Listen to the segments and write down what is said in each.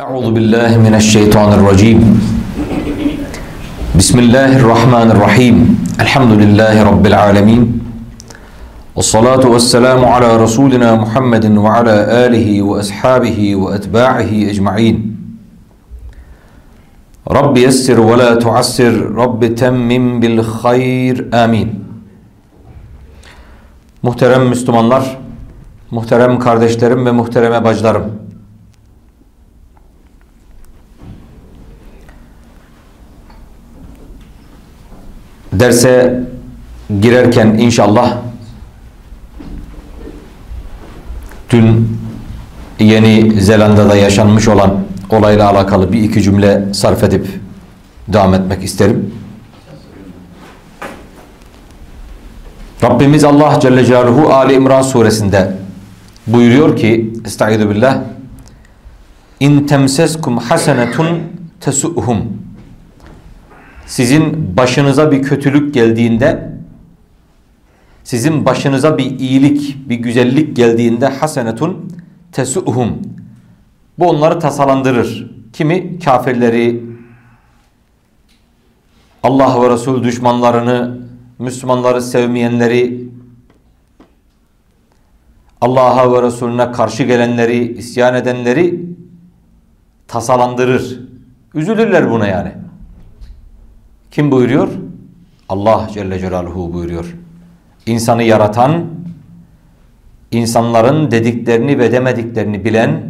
أعوذ بالله من الشيطان الرجيم بسم الله الرحمن الرحيم الحمد لله رب العالمين والصلاة والسلام على رسولنا محمد وعلى آله وأصحابه وأتباعه أجمعين رب يسر ولا تعسر رب تمم بالخير آمين Muhterem Müslümanlar, muhterem kardeşlerim ve muhtereme bacılarım. Derse girerken inşallah dün Yeni Zelanda'da yaşanmış olan olayla alakalı bir iki cümle sarf edip devam etmek isterim. Rabbimiz Allah Celle Celaluhu Ali İmran suresinde buyuruyor ki Estaizu billah İn temseskum hasenetun tesu'hum Sizin başınıza bir kötülük geldiğinde sizin başınıza bir iyilik, bir güzellik geldiğinde hasenetun tesu'hum bu onları tasalandırır. Kimi? Kafirleri, Allah ve Resul düşmanlarını, Müslümanları sevmeyenleri, Allah'a ve Resulüne karşı gelenleri, isyan edenleri tasalandırır. Üzülürler buna yani. Kim buyuruyor? Allah Celle Celaluhu buyuruyor. İnsanı yaratan, insanların dediklerini ve demediklerini bilen,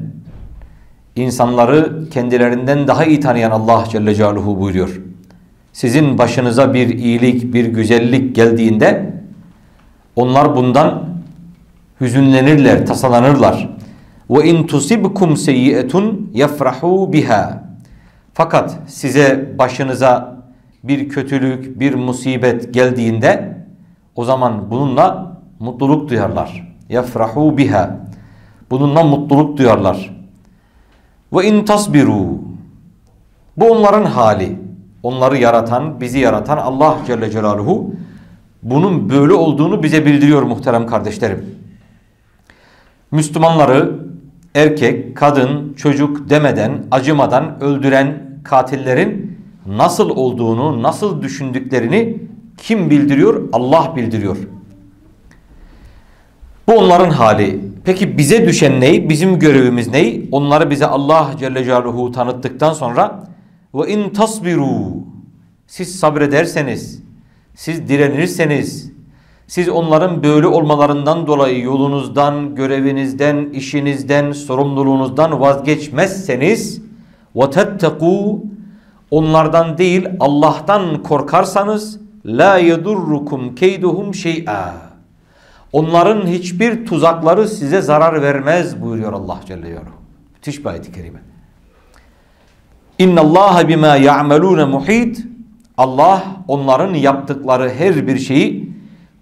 insanları kendilerinden daha iyi tanıyan Allah Celle Celaluhu buyuruyor. Sizin başınıza bir iyilik, bir güzellik geldiğinde onlar bundan hüzünlenirler, tasalanırlar. Ve in tusibkum seyyi'etun yefrahu biha. Fakat size başınıza bir kötülük, bir musibet geldiğinde o zaman bununla mutluluk duyarlar. Yefrahu biha. Bununla mutluluk duyarlar. Ve in tasbiru. Bu onların hali. Onları yaratan, bizi yaratan Allah Celle Celaluhu bunun böyle olduğunu bize bildiriyor muhterem kardeşlerim. Müslümanları erkek, kadın, çocuk demeden, acımadan öldüren katillerin nasıl olduğunu, nasıl düşündüklerini kim bildiriyor? Allah bildiriyor. Bu onların hali. Peki bize düşen ney? Bizim görevimiz ney? Onları bize Allah Celle Celaluhu tanıttıktan sonra ve in tasbiru siz sabrederseniz, siz direnirseniz, siz onların böyle olmalarından dolayı yolunuzdan, görevinizden, işinizden, sorumluluğunuzdan vazgeçmezseniz tettekû onlardan değil Allah'tan korkarsanız la yedurrukum keyduhum şey'a. Onların hiçbir tuzakları size zarar vermez buyuruyor Allah Celle Celaluhu. Müthiş bir ayet-i kerime. İnna Allah bima ya'malun muhit. Allah onların yaptıkları her bir şeyi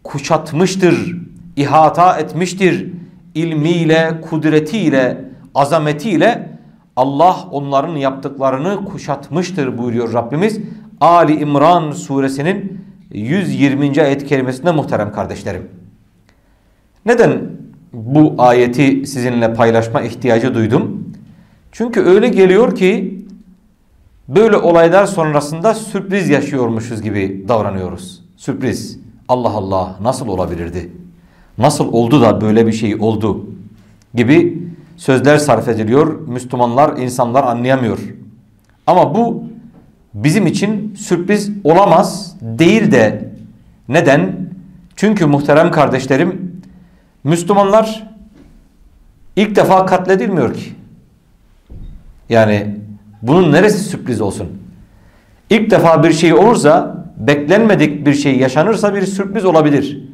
kuşatmıştır, ihata etmiştir. İlmiyle, kudretiyle, azametiyle Allah onların yaptıklarını kuşatmıştır buyuruyor Rabbimiz. Ali İmran suresinin 120. ayet kelimesinde muhterem kardeşlerim. Neden bu ayeti sizinle paylaşma ihtiyacı duydum? Çünkü öyle geliyor ki böyle olaylar sonrasında sürpriz yaşıyormuşuz gibi davranıyoruz. Sürpriz. Allah Allah nasıl olabilirdi? Nasıl oldu da böyle bir şey oldu? Gibi sözler sarf ediliyor. Müslümanlar, insanlar anlayamıyor. Ama bu bizim için sürpriz olamaz değil de neden? Çünkü muhterem kardeşlerim Müslümanlar ilk defa katledilmiyor ki. Yani bunun neresi sürpriz olsun? İlk defa bir şey olursa, beklenmedik bir şey yaşanırsa bir sürpriz olabilir.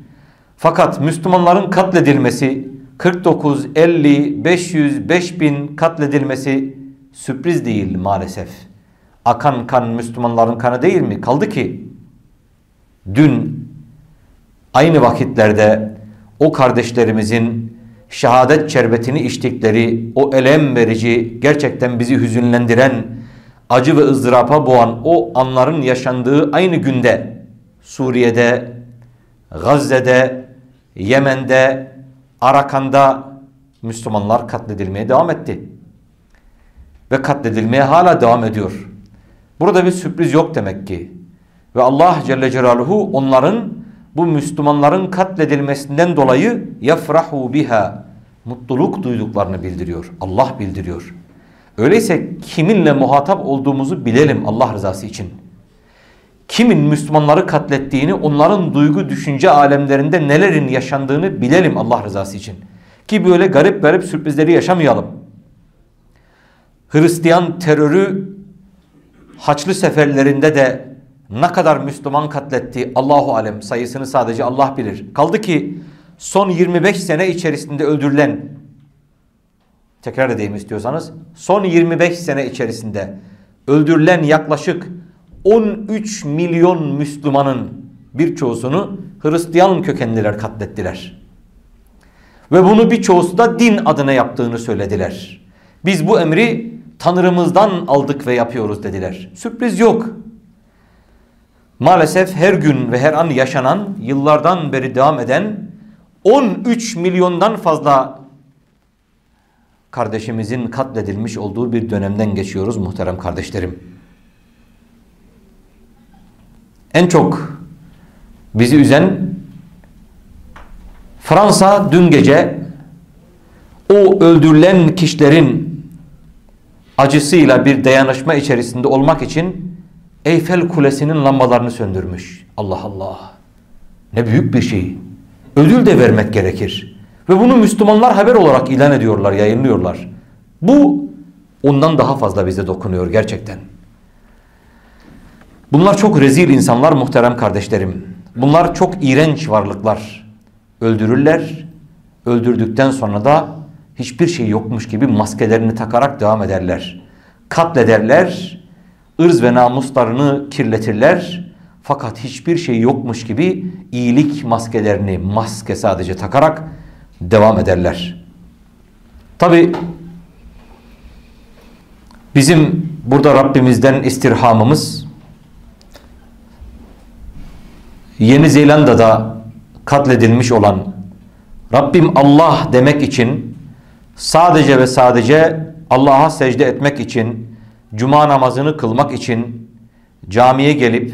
Fakat Müslümanların katledilmesi, 49, 50, 500, 5000 katledilmesi sürpriz değil maalesef. Akan kan Müslümanların kanı değil mi? Kaldı ki dün aynı vakitlerde o kardeşlerimizin şehadet şerbetini içtikleri, o elem verici, gerçekten bizi hüzünlendiren, acı ve ızdırapa boğan o anların yaşandığı aynı günde Suriye'de, Gazze'de, Yemen'de, Arakan'da Müslümanlar katledilmeye devam etti. ve katledilmeye hala devam ediyor. Burada bir sürpriz yok demek ki. Ve Allah Celle Celaluhu onların bu Müslümanların katledilmesinden dolayı yafrahu biha mutluluk duyduklarını bildiriyor. Allah bildiriyor. Öyleyse kiminle muhatap olduğumuzu bilelim Allah rızası için. Kimin Müslümanları katlettiğini, onların duygu düşünce alemlerinde nelerin yaşandığını bilelim Allah rızası için. Ki böyle garip garip sürprizleri yaşamayalım. Hristiyan terörü Haçlı seferlerinde de ne kadar Müslüman katletti Allahu alem sayısını sadece Allah bilir. Kaldı ki son 25 sene içerisinde öldürülen tekrar edeyim istiyorsanız son 25 sene içerisinde öldürülen yaklaşık 13 milyon Müslümanın birçoğusunu Hristiyan kökenliler katlettiler. Ve bunu birçoğusu da din adına yaptığını söylediler. Biz bu emri Tanrımızdan aldık ve yapıyoruz dediler. Sürpriz yok. Maalesef her gün ve her an yaşanan, yıllardan beri devam eden 13 milyondan fazla kardeşimizin katledilmiş olduğu bir dönemden geçiyoruz muhterem kardeşlerim. En çok bizi üzen Fransa dün gece o öldürülen kişilerin acısıyla bir dayanışma içerisinde olmak için Eyfel Kulesi'nin lambalarını söndürmüş. Allah Allah. Ne büyük bir şey. Ödül de vermek gerekir. Ve bunu Müslümanlar haber olarak ilan ediyorlar, yayınlıyorlar. Bu ondan daha fazla bize dokunuyor gerçekten. Bunlar çok rezil insanlar muhterem kardeşlerim. Bunlar çok iğrenç varlıklar. Öldürürler. Öldürdükten sonra da hiçbir şey yokmuş gibi maskelerini takarak devam ederler. Katlederler, ırz ve namuslarını kirletirler. Fakat hiçbir şey yokmuş gibi iyilik maskelerini maske sadece takarak devam ederler. Tabi bizim burada Rabbimizden istirhamımız Yeni Zelanda'da katledilmiş olan Rabbim Allah demek için sadece ve sadece Allah'a secde etmek için cuma namazını kılmak için camiye gelip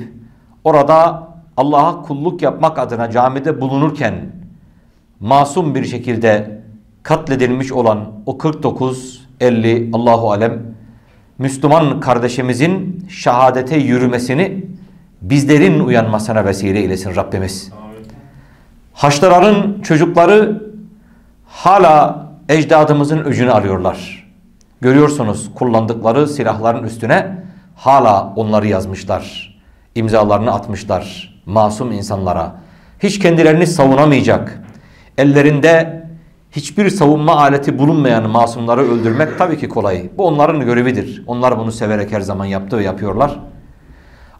orada Allah'a kulluk yapmak adına camide bulunurken masum bir şekilde katledilmiş olan o 49 50 Allahu alem Müslüman kardeşimizin şehadete yürümesini bizlerin uyanmasına vesile eylesin Rabbimiz. Haçlıların çocukları hala ecdadımızın öcünü arıyorlar. Görüyorsunuz kullandıkları silahların üstüne hala onları yazmışlar. İmzalarını atmışlar masum insanlara. Hiç kendilerini savunamayacak, ellerinde hiçbir savunma aleti bulunmayan masumları öldürmek tabii ki kolay. Bu onların görevidir. Onlar bunu severek her zaman yaptığı yapıyorlar.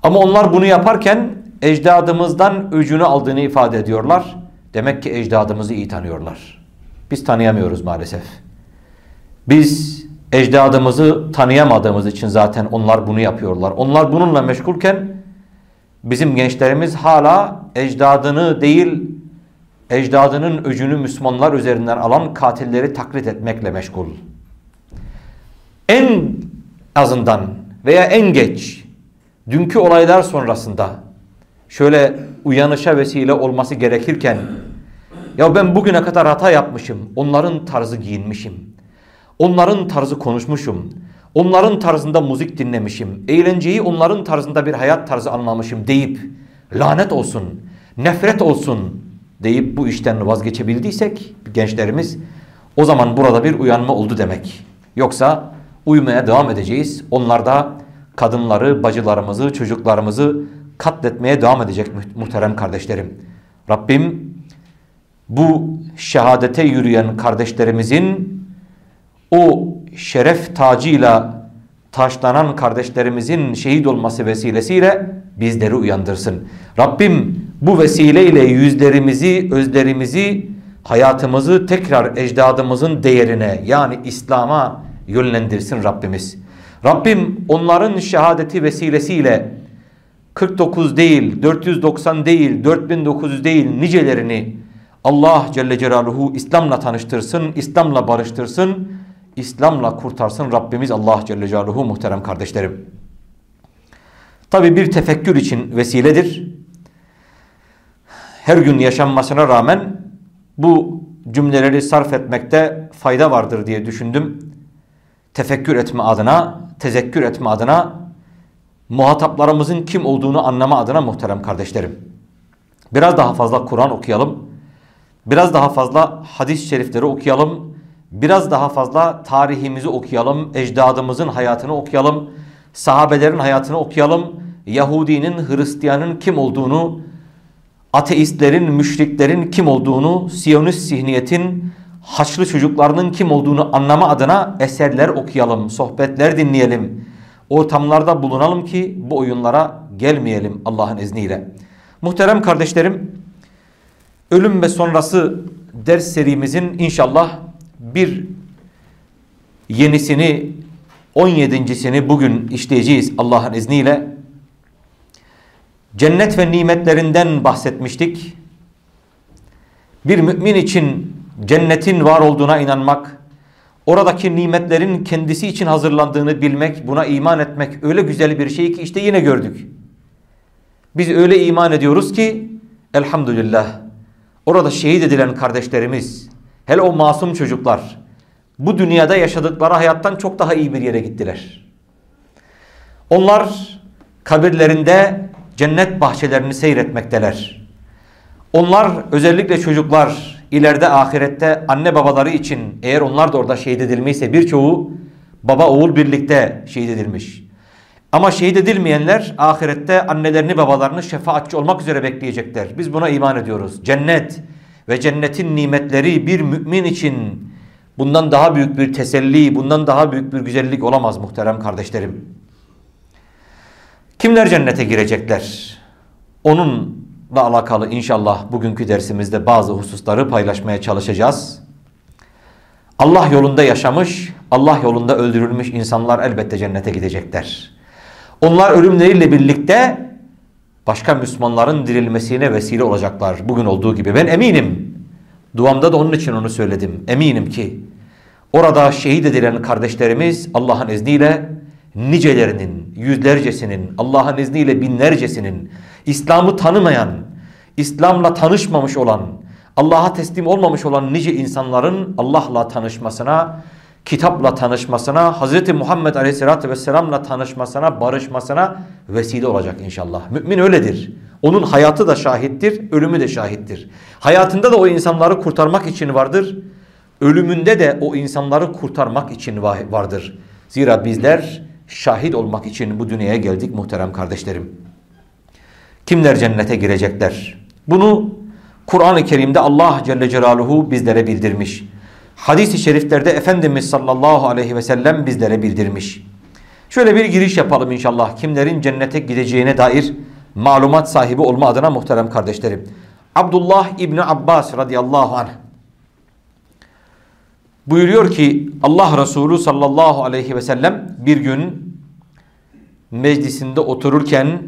Ama onlar bunu yaparken ecdadımızdan öcünü aldığını ifade ediyorlar. Demek ki ecdadımızı iyi tanıyorlar. Biz tanıyamıyoruz maalesef. Biz ecdadımızı tanıyamadığımız için zaten onlar bunu yapıyorlar. Onlar bununla meşgulken bizim gençlerimiz hala ecdadını değil ecdadının öcünü Müslümanlar üzerinden alan katilleri taklit etmekle meşgul. En azından veya en geç dünkü olaylar sonrasında şöyle uyanışa vesile olması gerekirken ya ben bugüne kadar hata yapmışım. Onların tarzı giyinmişim. Onların tarzı konuşmuşum. Onların tarzında müzik dinlemişim. Eğlenceyi onların tarzında bir hayat tarzı anlamışım deyip lanet olsun, nefret olsun deyip bu işten vazgeçebildiysek gençlerimiz o zaman burada bir uyanma oldu demek. Yoksa uyumaya devam edeceğiz. Onlar da kadınları, bacılarımızı, çocuklarımızı katletmeye devam edecek muhterem kardeşlerim. Rabbim bu şehadete yürüyen kardeşlerimizin o şeref tacıyla taşlanan kardeşlerimizin şehit olması vesilesiyle bizleri uyandırsın. Rabbim bu vesileyle yüzlerimizi, özlerimizi, hayatımızı tekrar ecdadımızın değerine yani İslam'a yönlendirsin Rabbimiz. Rabbim onların şehadeti vesilesiyle 49 değil, 490 değil, 4900 değil nicelerini Allah Celle Celaluhu İslam'la tanıştırsın, İslam'la barıştırsın. İslam'la kurtarsın Rabbimiz Allah Celle Celaluhu muhterem kardeşlerim. Tabi bir tefekkür için vesiledir. Her gün yaşanmasına rağmen bu cümleleri sarf etmekte fayda vardır diye düşündüm. Tefekkür etme adına, tezekkür etme adına, muhataplarımızın kim olduğunu anlama adına muhterem kardeşlerim. Biraz daha fazla Kur'an okuyalım. Biraz daha fazla hadis-i şerifleri okuyalım. Biraz daha fazla tarihimizi okuyalım. Ecdadımızın hayatını okuyalım. Sahabelerin hayatını okuyalım. Yahudinin, Hristiyanın kim olduğunu, ateistlerin, müşriklerin kim olduğunu, Siyonist zihniyetin, Haçlı çocuklarının kim olduğunu anlama adına eserler okuyalım, sohbetler dinleyelim. Ortamlarda bulunalım ki bu oyunlara gelmeyelim Allah'ın izniyle. Muhterem kardeşlerim, ölüm ve sonrası ders serimizin inşallah bir yenisini 17.sini bugün işleyeceğiz Allah'ın izniyle. Cennet ve nimetlerinden bahsetmiştik. Bir mümin için cennetin var olduğuna inanmak, oradaki nimetlerin kendisi için hazırlandığını bilmek, buna iman etmek öyle güzel bir şey ki işte yine gördük. Biz öyle iman ediyoruz ki elhamdülillah orada şehit edilen kardeşlerimiz, hele o masum çocuklar bu dünyada yaşadıkları hayattan çok daha iyi bir yere gittiler. Onlar kabirlerinde cennet bahçelerini seyretmekteler. Onlar özellikle çocuklar ileride ahirette anne babaları için eğer onlar da orada şehit edilmişse birçoğu baba oğul birlikte şehit edilmiş. Ama şehit edilmeyenler ahirette annelerini babalarını şefaatçi olmak üzere bekleyecekler. Biz buna iman ediyoruz. Cennet ve cennetin nimetleri bir mümin için bundan daha büyük bir teselli, bundan daha büyük bir güzellik olamaz muhterem kardeşlerim. Kimler cennete girecekler? Onunla alakalı inşallah bugünkü dersimizde bazı hususları paylaşmaya çalışacağız. Allah yolunda yaşamış, Allah yolunda öldürülmüş insanlar elbette cennete gidecekler. Onlar ölümleriyle birlikte başka Müslümanların dirilmesine vesile olacaklar. Bugün olduğu gibi. Ben eminim. Duamda da onun için onu söyledim. Eminim ki orada şehit edilen kardeşlerimiz Allah'ın izniyle nicelerinin, yüzlercesinin, Allah'ın izniyle binlercesinin, İslam'ı tanımayan, İslam'la tanışmamış olan, Allah'a teslim olmamış olan nice insanların Allah'la tanışmasına, kitapla tanışmasına, Hz. Muhammed Aleyhisselatü Vesselam'la tanışmasına, barışmasına vesile olacak inşallah. Mümin öyledir. Onun hayatı da şahittir, ölümü de şahittir. Hayatında da o insanları kurtarmak için vardır. Ölümünde de o insanları kurtarmak için vardır. Zira bizler şahit olmak için bu dünyaya geldik muhterem kardeşlerim. Kimler cennete girecekler? Bunu Kur'an-ı Kerim'de Allah Celle Celaluhu bizlere bildirmiş. Hadis-i şeriflerde Efendimiz sallallahu aleyhi ve sellem bizlere bildirmiş. Şöyle bir giriş yapalım inşallah. Kimlerin cennete gideceğine dair malumat sahibi olma adına muhterem kardeşlerim. Abdullah İbni Abbas radıyallahu anh buyuruyor ki Allah Resulü sallallahu aleyhi ve sellem bir gün meclisinde otururken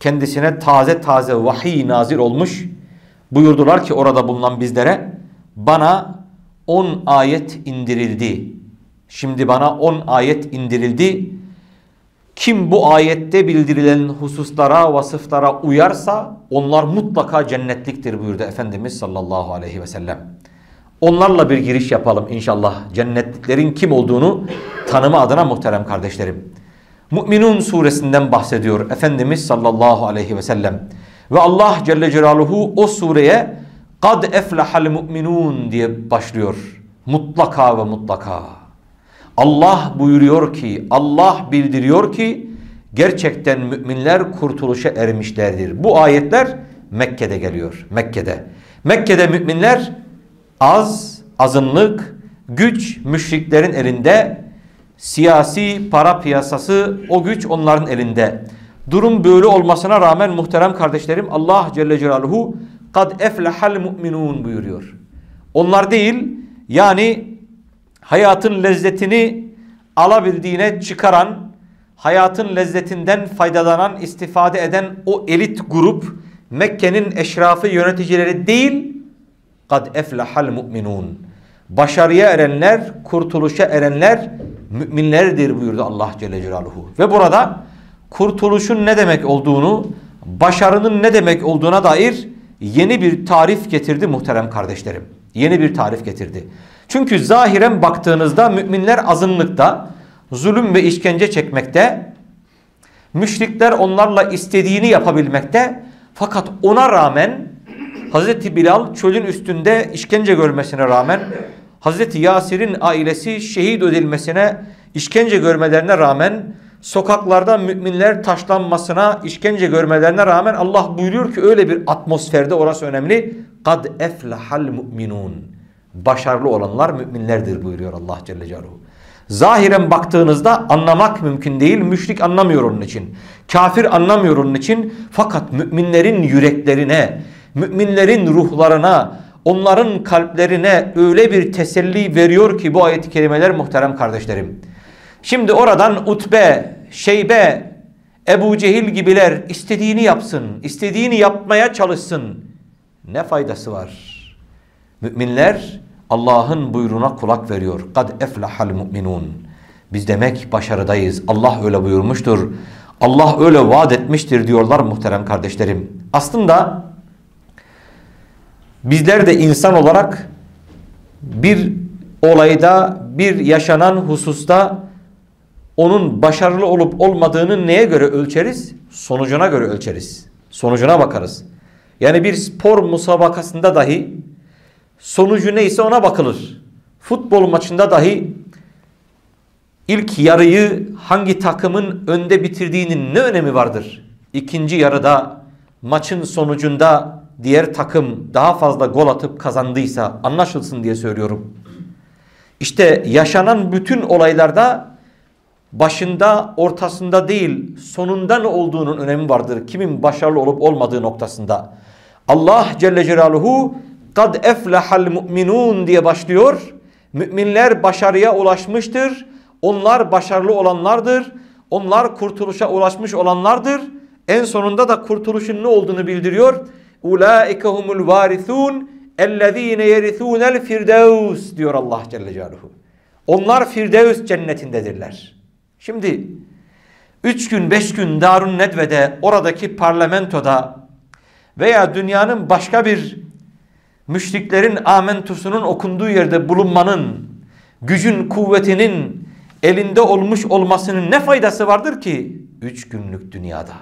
kendisine taze taze vahiy nazir olmuş. Buyurdular ki orada bulunan bizlere bana 10 ayet indirildi. Şimdi bana 10 ayet indirildi. Kim bu ayette bildirilen hususlara, vasıflara uyarsa onlar mutlaka cennetliktir buyurdu Efendimiz sallallahu aleyhi ve sellem. Onlarla bir giriş yapalım inşallah. Cennetliklerin kim olduğunu tanıma adına muhterem kardeşlerim. Müminun suresinden bahsediyor Efendimiz sallallahu aleyhi ve sellem. Ve Allah Celle Celaluhu o sureye kad eflahal mu'minun diye başlıyor. Mutlaka ve mutlaka. Allah buyuruyor ki, Allah bildiriyor ki gerçekten müminler kurtuluşa ermişlerdir. Bu ayetler Mekke'de geliyor. Mekke'de. Mekke'de müminler az, azınlık, güç müşriklerin elinde, siyasi para piyasası o güç onların elinde. Durum böyle olmasına rağmen muhterem kardeşlerim Allah Celle Celaluhu kad eflehal mu'minun buyuruyor. Onlar değil yani hayatın lezzetini alabildiğine çıkaran, hayatın lezzetinden faydalanan, istifade eden o elit grup Mekke'nin eşrafı yöneticileri değil, kad eflehal mu'minun. başarıya erenler, kurtuluşa erenler müminlerdir buyurdu Allah Celle Celaluhu. Ve burada kurtuluşun ne demek olduğunu, başarının ne demek olduğuna dair yeni bir tarif getirdi muhterem kardeşlerim. Yeni bir tarif getirdi. Çünkü zahiren baktığınızda müminler azınlıkta, zulüm ve işkence çekmekte, müşrikler onlarla istediğini yapabilmekte fakat ona rağmen Hazreti Bilal çölün üstünde işkence görmesine rağmen Hazreti Yasir'in ailesi şehit edilmesine işkence görmelerine rağmen sokaklarda müminler taşlanmasına işkence görmelerine rağmen Allah buyuruyor ki öyle bir atmosferde orası önemli. Kad eflahal mu'minun. Başarılı olanlar müminlerdir buyuruyor Allah Celle Celaluhu. Zahiren baktığınızda anlamak mümkün değil. Müşrik anlamıyor onun için. Kafir anlamıyor onun için. Fakat müminlerin yüreklerine, müminlerin ruhlarına, onların kalplerine öyle bir teselli veriyor ki bu ayet-i kerimeler muhterem kardeşlerim. Şimdi oradan Utbe, Şeybe, Ebu Cehil gibiler istediğini yapsın, istediğini yapmaya çalışsın. Ne faydası var? Müminler Allah'ın buyruğuna kulak veriyor. Kad eflahal mu'minun. Biz demek başarıdayız. Allah öyle buyurmuştur. Allah öyle vaat etmiştir diyorlar muhterem kardeşlerim. Aslında bizler de insan olarak bir olayda, bir yaşanan hususta onun başarılı olup olmadığını neye göre ölçeriz? Sonucuna göre ölçeriz. Sonucuna bakarız. Yani bir spor musabakasında dahi sonucu neyse ona bakılır. Futbol maçında dahi ilk yarıyı hangi takımın önde bitirdiğinin ne önemi vardır? İkinci yarıda maçın sonucunda diğer takım daha fazla gol atıp kazandıysa anlaşılsın diye söylüyorum. İşte yaşanan bütün olaylarda başında, ortasında değil, sonunda ne olduğunun önemi vardır. Kimin başarılı olup olmadığı noktasında. Allah Celle Celaluhu kad eflahal mu'minun diye başlıyor. Müminler başarıya ulaşmıştır. Onlar başarılı olanlardır. Onlar kurtuluşa ulaşmış olanlardır. En sonunda da kurtuluşun ne olduğunu bildiriyor. Ulaike humul varithun ellezine yerithunel firdevs diyor Allah Celle Celaluhu. Onlar Firdevs cennetindedirler. Şimdi üç gün beş gün Darun Nedve'de oradaki parlamentoda veya dünyanın başka bir müşriklerin amentusunun okunduğu yerde bulunmanın gücün kuvvetinin elinde olmuş olmasının ne faydası vardır ki? Üç günlük dünyada.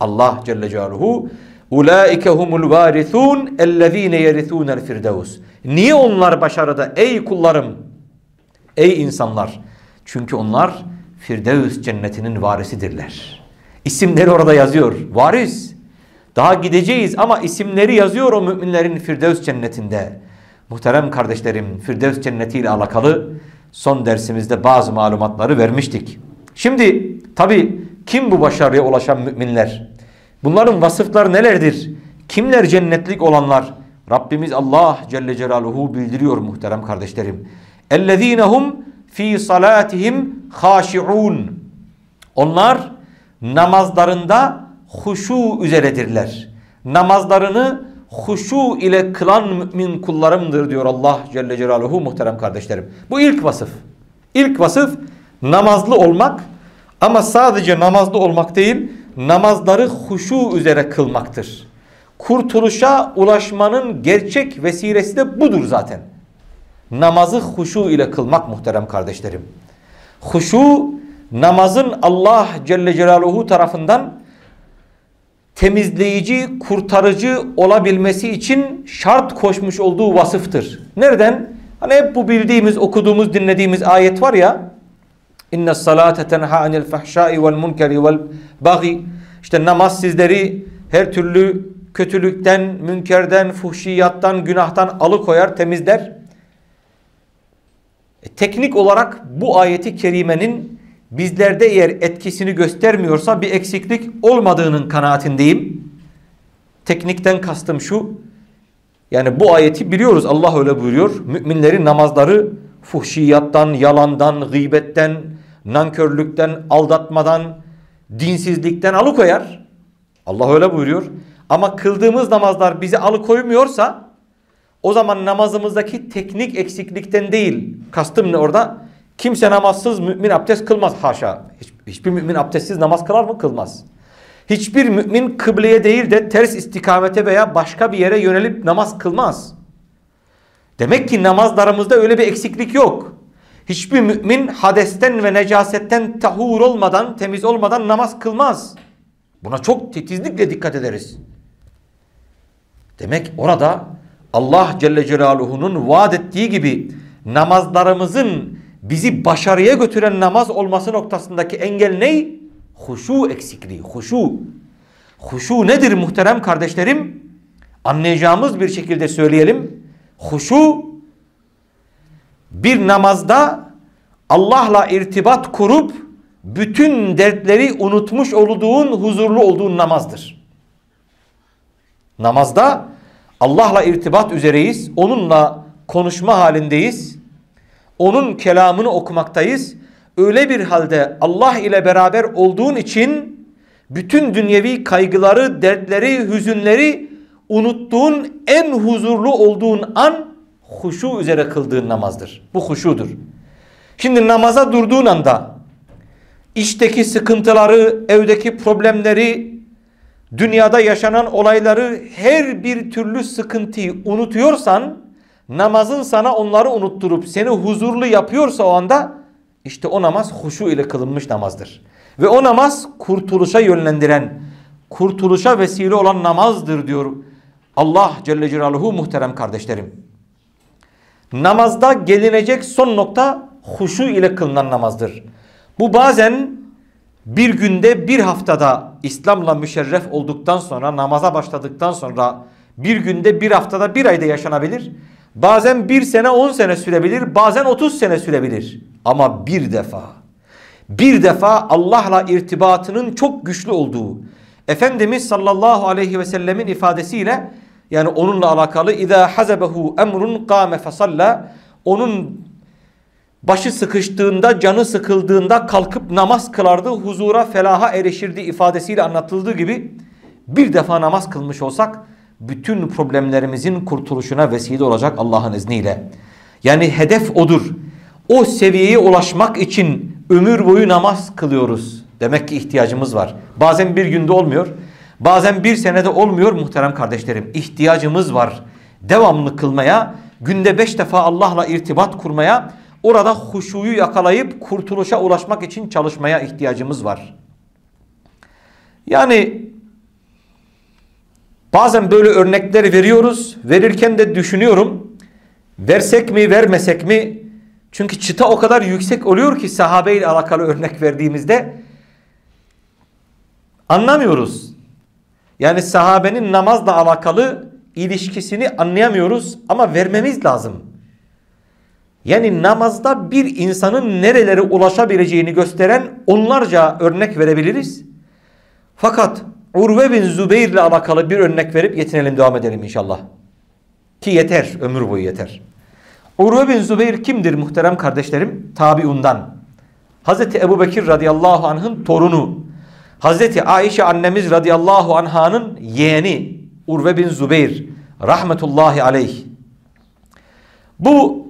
Allah Celle Celaluhu Ulaike humul varithun ellezine yerithunel firdevs. Niye onlar başarıda ey kullarım? Ey insanlar. Çünkü onlar Firdevs cennetinin varisidirler. İsimleri orada yazıyor. Varis. Daha gideceğiz ama isimleri yazıyor o müminlerin Firdevs cennetinde. Muhterem kardeşlerim Firdevs cennetiyle alakalı son dersimizde bazı malumatları vermiştik. Şimdi tabi kim bu başarıya ulaşan müminler? Bunların vasıfları nelerdir? Kimler cennetlik olanlar? Rabbimiz Allah Celle Celaluhu bildiriyor muhterem kardeşlerim. اَلَّذ۪ينَ fi salatihim haşiun. Onlar namazlarında huşu üzeredirler. Namazlarını huşu ile kılan mümin kullarımdır diyor Allah Celle Celaluhu muhterem kardeşlerim. Bu ilk vasıf. İlk vasıf namazlı olmak ama sadece namazlı olmak değil namazları huşu üzere kılmaktır. Kurtuluşa ulaşmanın gerçek vesilesi de budur zaten. Namazı huşu ile kılmak muhterem kardeşlerim. Huşu namazın Allah Celle Celaluhu tarafından temizleyici, kurtarıcı olabilmesi için şart koşmuş olduğu vasıftır. Nereden? Hani hep bu bildiğimiz, okuduğumuz, dinlediğimiz ayet var ya. İnne salate tenha anil fahşai vel munkeri vel bagi. İşte namaz sizleri her türlü kötülükten, münkerden, fuhşiyattan, günahtan alıkoyar, temizler. E, teknik olarak bu ayeti kerimenin bizlerde eğer etkisini göstermiyorsa bir eksiklik olmadığının kanaatindeyim. Teknikten kastım şu. Yani bu ayeti biliyoruz Allah öyle buyuruyor. Müminlerin namazları fuhşiyattan, yalandan, gıybetten, nankörlükten, aldatmadan, dinsizlikten alıkoyar. Allah öyle buyuruyor. Ama kıldığımız namazlar bizi alıkoymuyorsa O zaman namazımızdaki teknik eksiklikten değil. Kastım ne orada? Kimse namazsız mümin abdest kılmaz haşa. Hiç, hiçbir mümin abdestsiz namaz kılar mı? Kılmaz. Hiçbir mümin kıbleye değil de ters istikamete veya başka bir yere yönelip namaz kılmaz. Demek ki namazlarımızda öyle bir eksiklik yok. Hiçbir mümin hadesten ve necasetten tahur olmadan, temiz olmadan namaz kılmaz. Buna çok titizlikle dikkat ederiz. Demek orada Allah Celle Celaluhu'nun vaat ettiği gibi namazlarımızın bizi başarıya götüren namaz olması noktasındaki engel ne? Huşu eksikliği, huşu. Huşu nedir muhterem kardeşlerim? Anlayacağımız bir şekilde söyleyelim. Huşu bir namazda Allah'la irtibat kurup bütün dertleri unutmuş olduğun, huzurlu olduğun namazdır. Namazda Allah'la irtibat üzereyiz. Onunla konuşma halindeyiz. Onun kelamını okumaktayız. Öyle bir halde Allah ile beraber olduğun için bütün dünyevi kaygıları, dertleri, hüzünleri unuttuğun en huzurlu olduğun an huşu üzere kıldığın namazdır. Bu huşudur. Şimdi namaza durduğun anda işteki sıkıntıları, evdeki problemleri, dünyada yaşanan olayları her bir türlü sıkıntıyı unutuyorsan namazın sana onları unutturup seni huzurlu yapıyorsa o anda işte o namaz huşu ile kılınmış namazdır. Ve o namaz kurtuluşa yönlendiren, kurtuluşa vesile olan namazdır diyor Allah Celle Celaluhu muhterem kardeşlerim. Namazda gelinecek son nokta huşu ile kılınan namazdır. Bu bazen bir günde bir haftada İslam'la müşerref olduktan sonra namaza başladıktan sonra bir günde bir haftada bir ayda yaşanabilir. Bazen bir sene on sene sürebilir bazen otuz sene sürebilir. Ama bir defa bir defa Allah'la irtibatının çok güçlü olduğu Efendimiz sallallahu aleyhi ve sellemin ifadesiyle yani onunla alakalı اِذَا حَزَبَهُ اَمْرٌ قَامَ فَصَلَّى Onun başı sıkıştığında, canı sıkıldığında kalkıp namaz kılardı, huzura, felaha erişirdi ifadesiyle anlatıldığı gibi bir defa namaz kılmış olsak bütün problemlerimizin kurtuluşuna vesile olacak Allah'ın izniyle. Yani hedef odur. O seviyeye ulaşmak için ömür boyu namaz kılıyoruz. Demek ki ihtiyacımız var. Bazen bir günde olmuyor. Bazen bir senede olmuyor muhterem kardeşlerim. İhtiyacımız var. Devamlı kılmaya, günde beş defa Allah'la irtibat kurmaya, orada huşuyu yakalayıp kurtuluşa ulaşmak için çalışmaya ihtiyacımız var. Yani bazen böyle örnekler veriyoruz. Verirken de düşünüyorum. Versek mi vermesek mi? Çünkü çıta o kadar yüksek oluyor ki sahabeyle alakalı örnek verdiğimizde anlamıyoruz. Yani sahabenin namazla alakalı ilişkisini anlayamıyoruz ama vermemiz lazım. Yani namazda bir insanın nerelere ulaşabileceğini gösteren onlarca örnek verebiliriz. Fakat Urve bin Zübeyir ile alakalı bir örnek verip yetinelim devam edelim inşallah. Ki yeter ömür boyu yeter. Urve bin Zübeyir kimdir muhterem kardeşlerim? Tabiundan. Hazreti Ebu Bekir radıyallahu anh'ın torunu. Hazreti Ayşe annemiz radıyallahu anhanın yeğeni Urve bin Zübeyir rahmetullahi aleyh. Bu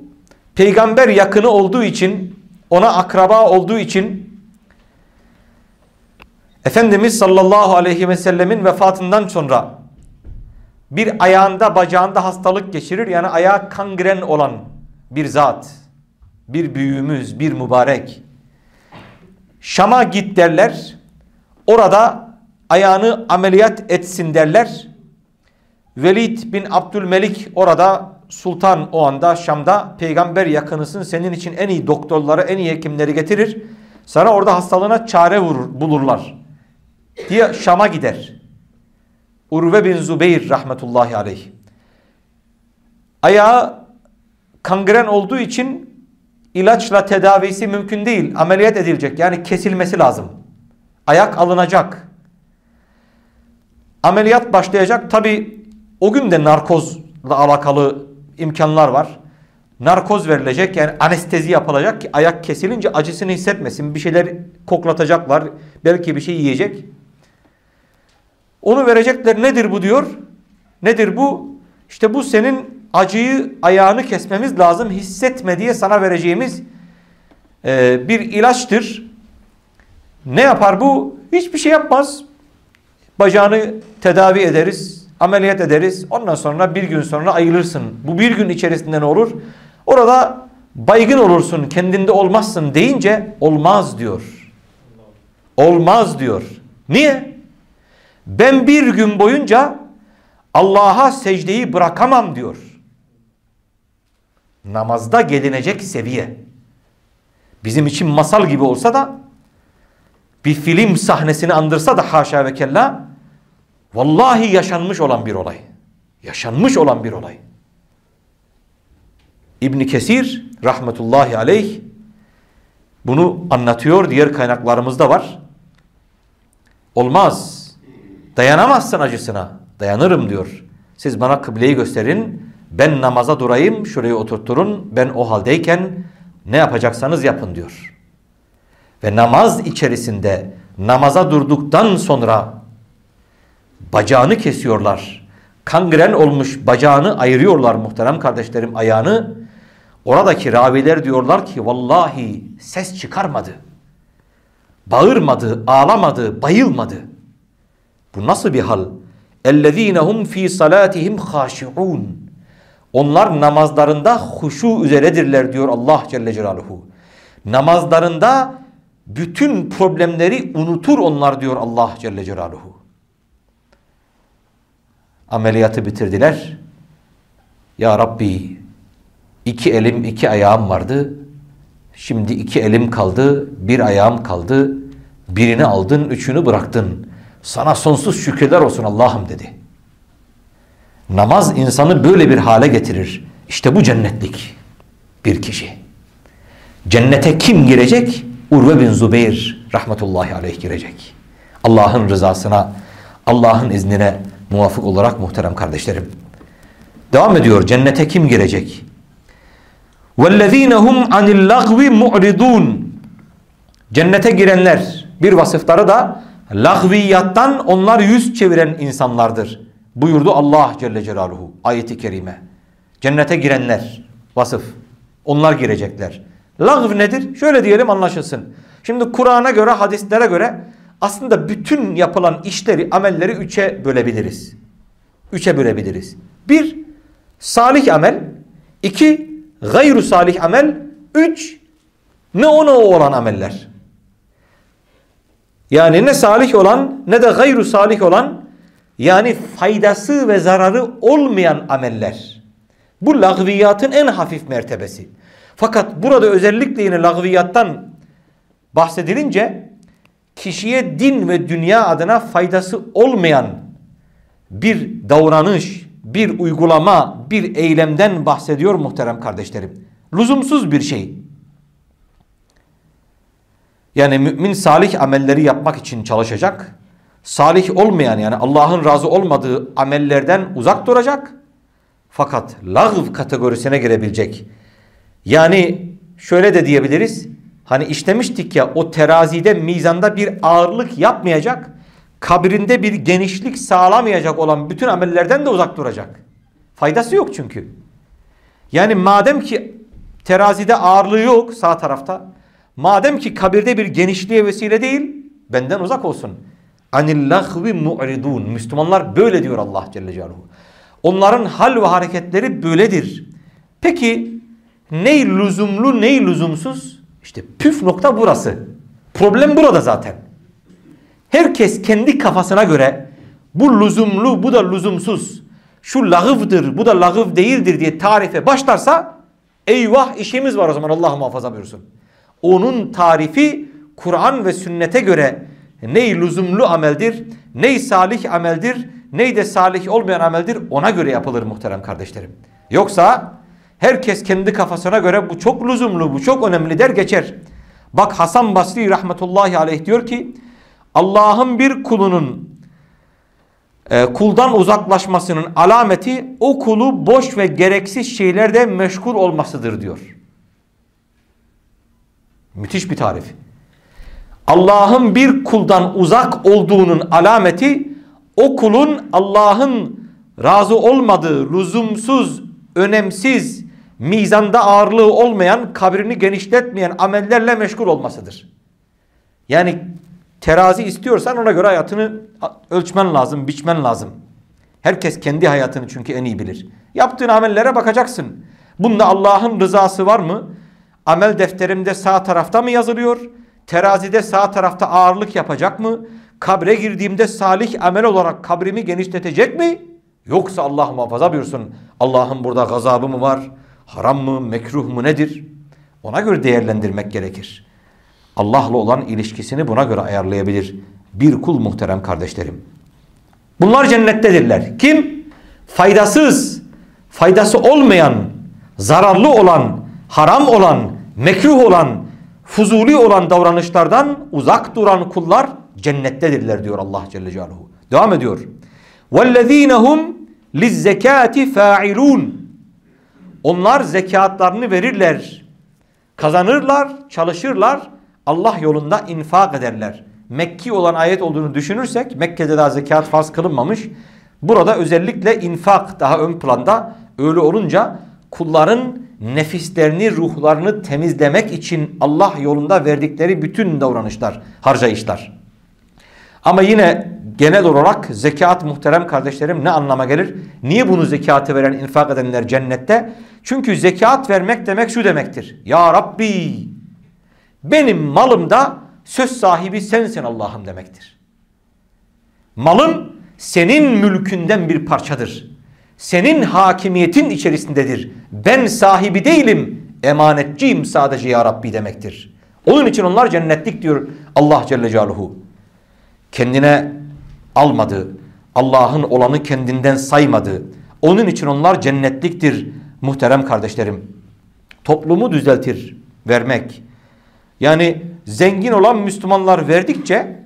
peygamber yakını olduğu için ona akraba olduğu için Efendimiz sallallahu aleyhi ve sellemin vefatından sonra bir ayağında bacağında hastalık geçirir. Yani ayağı kangren olan bir zat. Bir büyüğümüz, bir mübarek. Şam'a git derler. Orada ayağını ameliyat etsin derler. Velid bin Abdülmelik orada sultan o anda Şam'da peygamber yakınısın senin için en iyi doktorları en iyi hekimleri getirir. Sana orada hastalığına çare vurur, bulurlar. Diye Şam'a gider. Urve bin Zübeyir rahmetullahi aleyh. Ayağı kangren olduğu için ilaçla tedavisi mümkün değil. Ameliyat edilecek yani kesilmesi lazım. Ayak alınacak. Ameliyat başlayacak. Tabi o gün de narkozla alakalı imkanlar var. Narkoz verilecek yani anestezi yapılacak ki ayak kesilince acısını hissetmesin. Bir şeyler koklatacaklar. Belki bir şey yiyecek. Onu verecekler. Nedir bu diyor? Nedir bu? İşte bu senin acıyı ayağını kesmemiz lazım hissetme diye sana vereceğimiz e, bir ilaçtır. Ne yapar bu? Hiçbir şey yapmaz. Bacağını tedavi ederiz, ameliyat ederiz. Ondan sonra bir gün sonra ayılırsın. Bu bir gün içerisinde ne olur? Orada baygın olursun, kendinde olmazsın deyince olmaz diyor. Olmaz diyor. Niye? Ben bir gün boyunca Allah'a secdeyi bırakamam diyor. Namazda gelinecek seviye. Bizim için masal gibi olsa da bir film sahnesini andırsa da haşa ve kella vallahi yaşanmış olan bir olay. Yaşanmış olan bir olay. İbn Kesir rahmetullahi aleyh bunu anlatıyor. Diğer kaynaklarımızda var. Olmaz. Dayanamazsın acısına. Dayanırım diyor. Siz bana kıbleyi gösterin. Ben namaza durayım. Şuraya oturtturun. Ben o haldeyken ne yapacaksanız yapın diyor Ve namaz içerisinde namaza durduktan sonra bacağını kesiyorlar. Kangren olmuş bacağını ayırıyorlar muhterem kardeşlerim ayağını. Oradaki raviler diyorlar ki vallahi ses çıkarmadı. Bağırmadı, ağlamadı, bayılmadı. Bu nasıl bir hal? اَلَّذ۪ينَ هُمْ ف۪ي صَلَاتِهِمْ خَاشِعُونَ Onlar namazlarında huşu üzeredirler diyor Allah Celle Celaluhu. Namazlarında bütün problemleri unutur onlar diyor Allah Celle Celaluhu. Ameliyatı bitirdiler. Ya Rabbi iki elim iki ayağım vardı. Şimdi iki elim kaldı, bir ayağım kaldı. Birini aldın, üçünü bıraktın. Sana sonsuz şükürler olsun Allah'ım dedi. Namaz insanı böyle bir hale getirir. İşte bu cennetlik bir kişi. Cennete kim girecek? Urve bin Zubeyr rahmetullahi aleyh girecek. Allah'ın rızasına, Allah'ın iznine muvafık olarak muhterem kardeşlerim. Devam ediyor. Cennete kim girecek? وَالَّذ۪ينَ هُمْ عَنِ اللَّغْوِ مُعْرِضُونَ Cennete girenler bir vasıfları da lagviyattan onlar yüz çeviren insanlardır. Buyurdu Allah Celle Celaluhu ayeti kerime. Cennete girenler vasıf. Onlar girecekler. Lagv nedir? Şöyle diyelim anlaşılsın. Şimdi Kur'an'a göre hadislere göre aslında bütün yapılan işleri amelleri üçe bölebiliriz. Üçe bölebiliriz. Bir salih amel. iki gayru salih amel. Üç ne ona o olan ameller. Yani ne salih olan ne de gayru salih olan yani faydası ve zararı olmayan ameller. Bu lagviyatın en hafif mertebesi. Fakat burada özellikle yine lagviyattan bahsedilince kişiye din ve dünya adına faydası olmayan bir davranış, bir uygulama, bir eylemden bahsediyor muhterem kardeşlerim. Lüzumsuz bir şey. Yani mümin salih amelleri yapmak için çalışacak. Salih olmayan yani Allah'ın razı olmadığı amellerden uzak duracak. Fakat lağv kategorisine girebilecek. Yani şöyle de diyebiliriz. Hani işlemiştik ya o terazide mizanda bir ağırlık yapmayacak. Kabrinde bir genişlik sağlamayacak olan bütün amellerden de uzak duracak. Faydası yok çünkü. Yani madem ki terazide ağırlığı yok sağ tarafta. Madem ki kabirde bir genişliğe vesile değil, benden uzak olsun. Anil lahvi mu'ridun. Müslümanlar böyle diyor Allah Celle Celaluhu. Onların hal ve hareketleri böyledir. Peki ney lüzumlu ney lüzumsuz? İşte püf nokta burası. Problem burada zaten. Herkes kendi kafasına göre bu lüzumlu bu da lüzumsuz. Şu lağıvdır bu da lağıv değildir diye tarife başlarsa eyvah işimiz var o zaman Allah muhafaza buyursun. Onun tarifi Kur'an ve sünnete göre ney lüzumlu ameldir, ney salih ameldir, ney de salih olmayan ameldir ona göre yapılır muhterem kardeşlerim. Yoksa herkes kendi kafasına göre bu çok lüzumlu, bu çok önemli der geçer. Bak Hasan Basri rahmetullahi aleyh diyor ki Allah'ın bir kulunun e, kuldan uzaklaşmasının alameti o kulu boş ve gereksiz şeylerde meşgul olmasıdır diyor. Müthiş bir tarif. Allah'ın bir kuldan uzak olduğunun alameti o kulun Allah'ın razı olmadığı lüzumsuz önemsiz, mizanda ağırlığı olmayan, kabrini genişletmeyen amellerle meşgul olmasıdır. Yani terazi istiyorsan ona göre hayatını ölçmen lazım, biçmen lazım. Herkes kendi hayatını çünkü en iyi bilir. Yaptığın amellere bakacaksın. Bunda Allah'ın rızası var mı? Amel defterimde sağ tarafta mı yazılıyor? Terazide sağ tarafta ağırlık yapacak mı? Kabre girdiğimde salih amel olarak kabrimi genişletecek mi? Yoksa Allah muhafaza buyursun. Allah'ın burada gazabı mı var? haram mı, mekruh mu nedir? Ona göre değerlendirmek gerekir. Allah'la olan ilişkisini buna göre ayarlayabilir. Bir kul muhterem kardeşlerim. Bunlar cennettedirler. Kim? Faydasız, faydası olmayan, zararlı olan, haram olan, mekruh olan, fuzuli olan davranışlardan uzak duran kullar cennettedirler diyor Allah Celle Celaluhu. Devam ediyor. وَالَّذ۪ينَ هُمْ لِلزَّكَاتِ onlar zekatlarını verirler. Kazanırlar, çalışırlar. Allah yolunda infak ederler. Mekki olan ayet olduğunu düşünürsek Mekke'de daha zekat farz kılınmamış. Burada özellikle infak daha ön planda. Öyle olunca kulların nefislerini, ruhlarını temizlemek için Allah yolunda verdikleri bütün davranışlar, harcayışlar. Ama yine genel olarak zekat muhterem kardeşlerim ne anlama gelir? Niye bunu zekatı veren, infak edenler cennette? Çünkü zekat vermek demek şu demektir. Ya Rabbi benim malımda söz sahibi sensin Allah'ım demektir. Malım senin mülkünden bir parçadır. Senin hakimiyetin içerisindedir. Ben sahibi değilim. Emanetçiyim sadece ya Rabbi demektir. Onun için onlar cennetlik diyor Allah Celle Celaluhu. Kendine almadı. Allah'ın olanı kendinden saymadı. Onun için onlar cennetliktir muhterem kardeşlerim. Toplumu düzeltir vermek. Yani zengin olan Müslümanlar verdikçe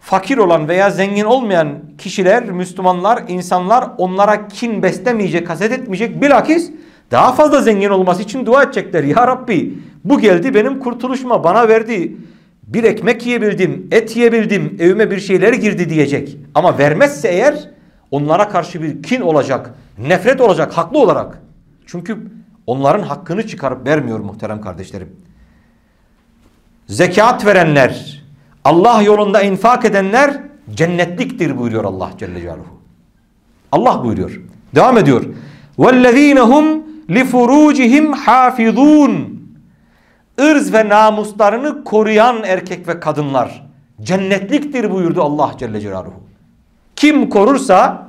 fakir olan veya zengin olmayan kişiler, Müslümanlar, insanlar onlara kin beslemeyecek, haset etmeyecek. Bilakis daha fazla zengin olması için dua edecekler. Ya Rabbi bu geldi benim kurtuluşuma bana verdi. Bir ekmek yiyebildim, et yiyebildim, evime bir şeyler girdi diyecek. Ama vermezse eğer onlara karşı bir kin olacak, nefret olacak haklı olarak. Çünkü onların hakkını çıkarıp vermiyor muhterem kardeşlerim. Zekat verenler, Allah yolunda infak edenler cennetliktir buyuruyor Allah Celle Celaluhu. Allah buyuruyor. Devam ediyor. وَالَّذ۪ينَ هُمْ لِفُرُوجِهِمْ حَافِظُونَ ırz ve namuslarını koruyan erkek ve kadınlar cennetliktir buyurdu Allah Celle Celaluhu. Kim korursa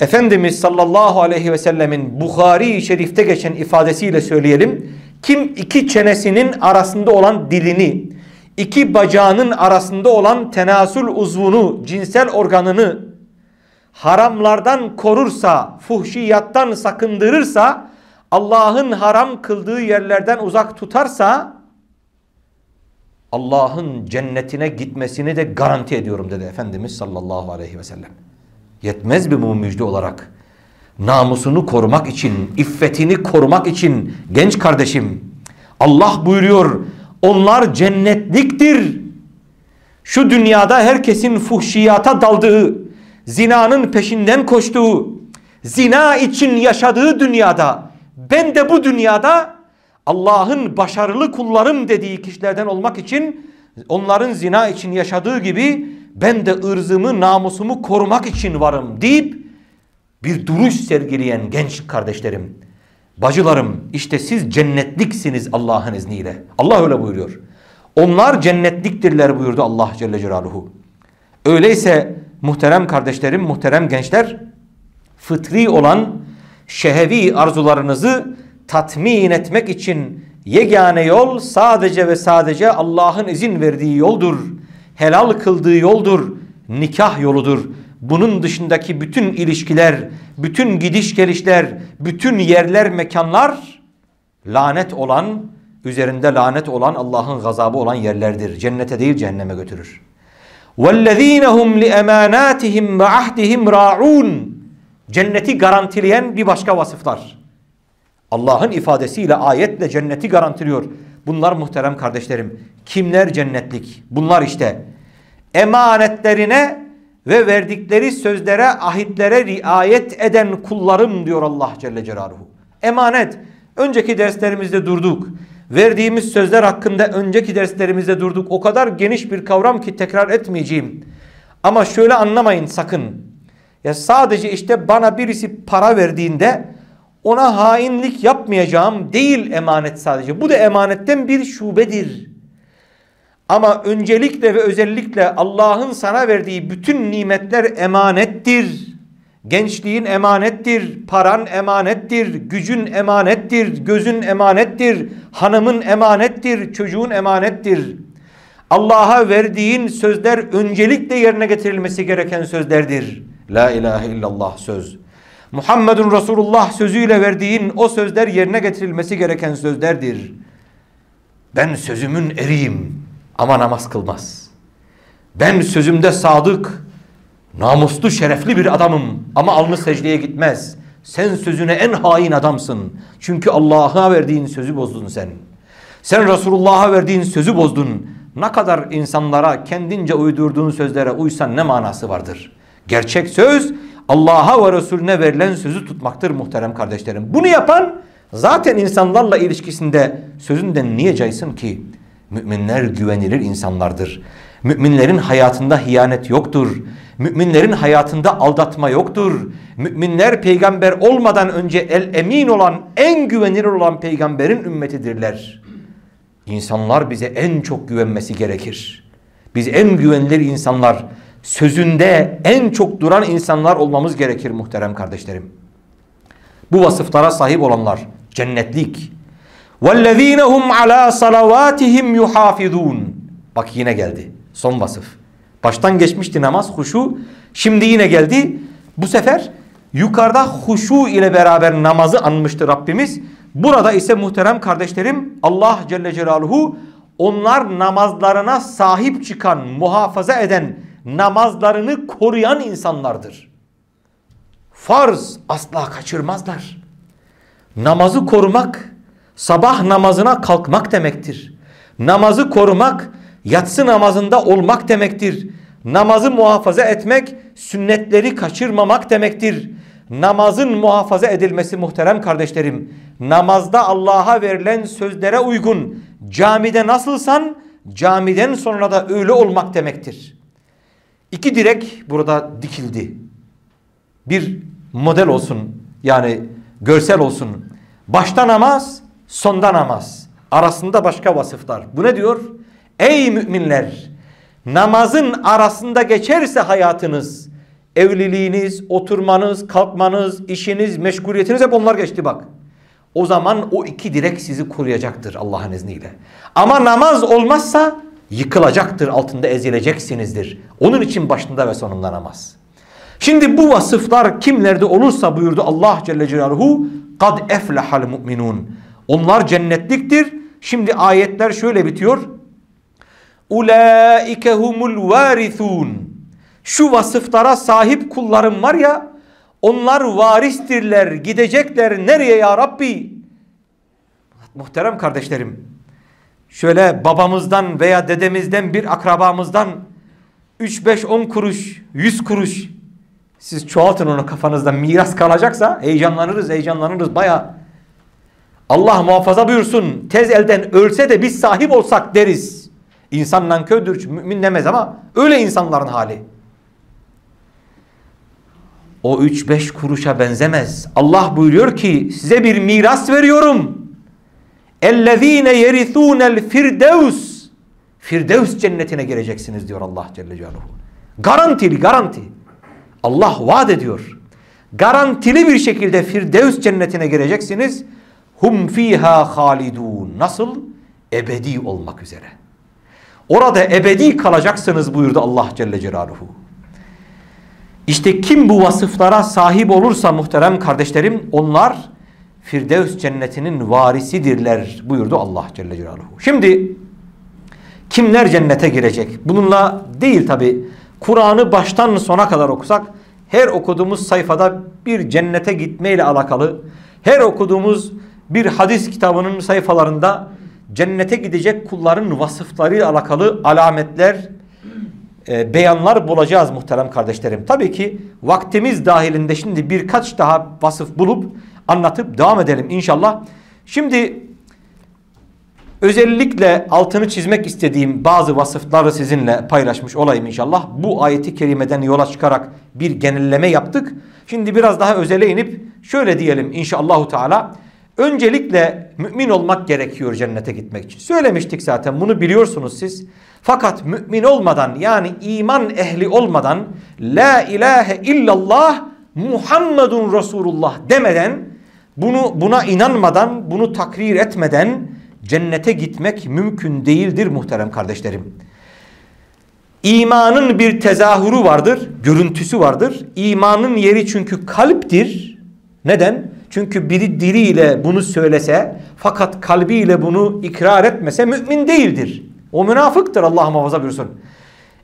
Efendimiz sallallahu aleyhi ve sellemin Bukhari şerifte geçen ifadesiyle söyleyelim. Kim iki çenesinin arasında olan dilini, iki bacağının arasında olan tenasül uzvunu, cinsel organını haramlardan korursa, fuhşiyattan sakındırırsa Allah'ın haram kıldığı yerlerden uzak tutarsa Allah'ın cennetine gitmesini de garanti ediyorum dedi Efendimiz sallallahu aleyhi ve sellem. Yetmez mi bu müjde olarak? Namusunu korumak için, iffetini korumak için genç kardeşim Allah buyuruyor onlar cennetliktir. Şu dünyada herkesin fuhşiyata daldığı, zinanın peşinden koştuğu, zina için yaşadığı dünyada ben de bu dünyada Allah'ın başarılı kullarım dediği kişilerden olmak için onların zina için yaşadığı gibi ben de ırzımı namusumu korumak için varım deyip bir duruş sergileyen genç kardeşlerim, bacılarım işte siz cennetliksiniz Allah'ın izniyle. Allah öyle buyuruyor. Onlar cennetliktirler buyurdu Allah Celle Celaluhu. Öyleyse muhterem kardeşlerim, muhterem gençler fıtri olan şehevi arzularınızı tatmin etmek için yegane yol sadece ve sadece Allah'ın izin verdiği yoldur helal kıldığı yoldur, nikah yoludur. Bunun dışındaki bütün ilişkiler, bütün gidiş gelişler, bütün yerler, mekanlar lanet olan, üzerinde lanet olan Allah'ın gazabı olan yerlerdir. Cennete değil cehenneme götürür. وَالَّذ۪ينَ هُمْ لِأَمَانَاتِهِمْ وَعَهْدِهِمْ رَاعُونَ Cenneti garantileyen bir başka vasıflar. Allah'ın ifadesiyle ayetle cenneti garantiliyor. Bunlar muhterem kardeşlerim. Kimler cennetlik? Bunlar işte emanetlerine ve verdikleri sözlere, ahitlere riayet eden kullarım diyor Allah Celle Celaluhu. Emanet. Önceki derslerimizde durduk. Verdiğimiz sözler hakkında önceki derslerimizde durduk. O kadar geniş bir kavram ki tekrar etmeyeceğim. Ama şöyle anlamayın sakın. Ya sadece işte bana birisi para verdiğinde ona hainlik yapmayacağım değil emanet sadece. Bu da emanetten bir şubedir. Ama öncelikle ve özellikle Allah'ın sana verdiği bütün nimetler emanettir. Gençliğin emanettir, paran emanettir, gücün emanettir, gözün emanettir, hanımın emanettir, çocuğun emanettir. Allah'a verdiğin sözler öncelikle yerine getirilmesi gereken sözlerdir. La ilahe illallah söz. Muhammedun Resulullah sözüyle verdiğin o sözler yerine getirilmesi gereken sözlerdir. Ben sözümün eriyim ama namaz kılmaz. Ben sözümde sadık, namuslu, şerefli bir adamım ama alnı secdeye gitmez. Sen sözüne en hain adamsın. Çünkü Allah'a verdiğin sözü bozdun sen. Sen Resulullah'a verdiğin sözü bozdun. Ne kadar insanlara kendince uydurduğun sözlere uysan ne manası vardır? Gerçek söz Allah'a ve Resulüne verilen sözü tutmaktır muhterem kardeşlerim. Bunu yapan zaten insanlarla ilişkisinde sözünden niye caysın ki? Müminler güvenilir insanlardır. Müminlerin hayatında hiyanet yoktur. Müminlerin hayatında aldatma yoktur. Müminler peygamber olmadan önce el emin olan, en güvenilir olan peygamberin ümmetidirler. İnsanlar bize en çok güvenmesi gerekir. Biz en güvenilir insanlar, sözünde en çok duran insanlar olmamız gerekir muhterem kardeşlerim. Bu vasıflara sahip olanlar cennetlik. وَالَّذ۪ينَ هُمْ عَلَى صَلَوَاتِهِمْ يُحَافِظُونَ Bak yine geldi. Son vasıf. Baştan geçmişti namaz, huşu. Şimdi yine geldi. Bu sefer yukarıda huşu ile beraber namazı anmıştı Rabbimiz. Burada ise muhterem kardeşlerim Allah Celle Celaluhu onlar namazlarına sahip çıkan, muhafaza eden, namazlarını koruyan insanlardır. Farz asla kaçırmazlar. Namazı korumak sabah namazına kalkmak demektir. Namazı korumak yatsı namazında olmak demektir. Namazı muhafaza etmek sünnetleri kaçırmamak demektir. Namazın muhafaza edilmesi muhterem kardeşlerim. Namazda Allah'a verilen sözlere uygun camide nasılsan camiden sonra da öyle olmak demektir. İki direk burada dikildi. Bir model olsun yani görsel olsun. Başta namaz sonda namaz. Arasında başka vasıflar. Bu ne diyor? Ey müminler! Namazın arasında geçerse hayatınız, evliliğiniz, oturmanız, kalkmanız, işiniz, meşguliyetiniz hep onlar geçti bak. O zaman o iki direk sizi koruyacaktır Allah'ın izniyle. Ama namaz olmazsa yıkılacaktır, altında ezileceksinizdir. Onun için başında ve sonunda namaz. Şimdi bu vasıflar kimlerde olursa buyurdu Allah Celle Celaluhu kad eflehal mu'minun. Onlar cennetliktir. Şimdi ayetler şöyle bitiyor. Ulaike humul varithun. Şu vasıflara sahip kullarım var ya onlar varistirler, gidecekler nereye ya Rabbi? Muhterem kardeşlerim, şöyle babamızdan veya dedemizden bir akrabamızdan 3, 5, 10 kuruş, 100 kuruş siz çoğaltın onu kafanızda miras kalacaksa heyecanlanırız, heyecanlanırız baya. Allah muhafaza buyursun tez elden ölse de biz sahip olsak deriz. İnsan nankördür, mümin demez ama öyle insanların hali. O 3-5 kuruşa benzemez. Allah buyuruyor ki size bir miras veriyorum. اَلَّذ۪ينَ يَرِثُونَ الْفِرْدَوْسِ Firdevs cennetine gireceksiniz diyor Allah Celle Celaluhu. Garantili garanti. Allah vaat ediyor. Garantili bir şekilde Firdevs cennetine gireceksiniz. Hum fiha halidun. Nasıl? Ebedi olmak üzere. Orada ebedi kalacaksınız buyurdu Allah Celle Celaluhu. İşte kim bu vasıflara sahip olursa muhterem kardeşlerim onlar Firdevs cennetinin varisidirler buyurdu Allah Celle Celaluhu. Şimdi kimler cennete girecek? Bununla değil tabi. Kur'an'ı baştan sona kadar okusak her okuduğumuz sayfada bir cennete gitmeyle alakalı her okuduğumuz bir hadis kitabının sayfalarında cennete gidecek kulların vasıflarıyla alakalı alametler e, beyanlar bulacağız muhterem kardeşlerim. Tabii ki vaktimiz dahilinde şimdi birkaç daha vasıf bulup anlatıp devam edelim inşallah. Şimdi özellikle altını çizmek istediğim bazı vasıfları sizinle paylaşmış olayım inşallah. Bu ayeti kerimeden yola çıkarak bir genelleme yaptık. Şimdi biraz daha özele inip şöyle diyelim inşallahü teala. Öncelikle mümin olmak gerekiyor cennete gitmek için. Söylemiştik zaten bunu biliyorsunuz siz. Fakat mümin olmadan yani iman ehli olmadan La ilahe illallah Muhammedun Resulullah demeden bunu buna inanmadan bunu takrir etmeden cennete gitmek mümkün değildir muhterem kardeşlerim. İmanın bir tezahürü vardır, görüntüsü vardır. İmanın yeri çünkü kalptir. Neden? Çünkü biri diliyle bunu söylese fakat kalbiyle bunu ikrar etmese mümin değildir. O münafıktır Allah muhafaza buyursun.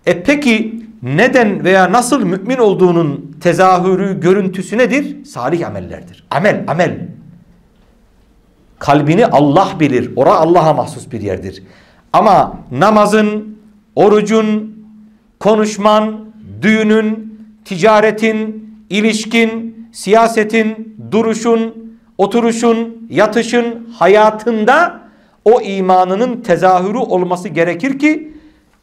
E peki neden veya nasıl mümin olduğunun tezahürü, görüntüsü nedir? Salih amellerdir. Amel, amel. Kalbini Allah bilir. Ora Allah'a mahsus bir yerdir. Ama namazın, orucun, konuşman, düğünün, ticaretin, ilişkin, siyasetin, duruşun, oturuşun, yatışın, hayatında o imanının tezahürü olması gerekir ki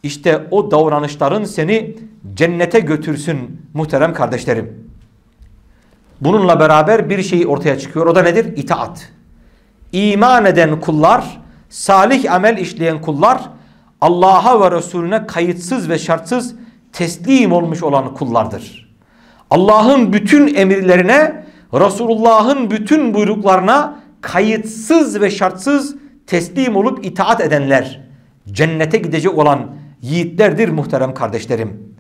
işte o davranışların seni cennete götürsün muhterem kardeşlerim. Bununla beraber bir şey ortaya çıkıyor. O da nedir? İtaat. İman eden kullar, salih amel işleyen kullar Allah'a ve Resulüne kayıtsız ve şartsız teslim olmuş olan kullardır. Allah'ın bütün emirlerine, Resulullah'ın bütün buyruklarına kayıtsız ve şartsız teslim olup itaat edenler cennete gidecek olan yiğitlerdir muhterem kardeşlerim.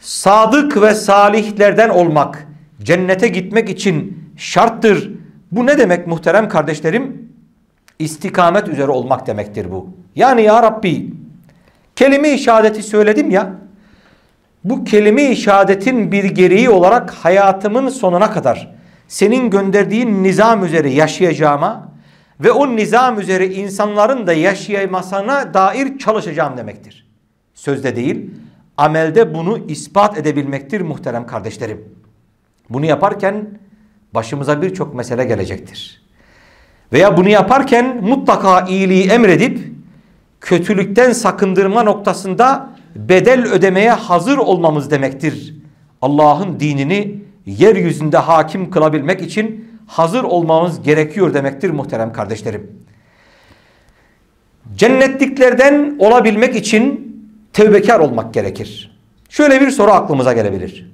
Sadık ve salihlerden olmak cennete gitmek için şarttır. Bu ne demek muhterem kardeşlerim? İstikamet üzere olmak demektir bu. Yani ya Rabbi kelime-i şehadeti söyledim ya bu kelime-i şehadetin bir gereği olarak hayatımın sonuna kadar senin gönderdiğin nizam üzere yaşayacağıma ve o nizam üzere insanların da yaşayamasına dair çalışacağım demektir. Sözde değil, amelde bunu ispat edebilmektir muhterem kardeşlerim. Bunu yaparken başımıza birçok mesele gelecektir. Veya bunu yaparken mutlaka iyiliği emredip kötülükten sakındırma noktasında bedel ödemeye hazır olmamız demektir. Allah'ın dinini yeryüzünde hakim kılabilmek için hazır olmamız gerekiyor demektir muhterem kardeşlerim. Cennetliklerden olabilmek için tevbekar olmak gerekir. Şöyle bir soru aklımıza gelebilir.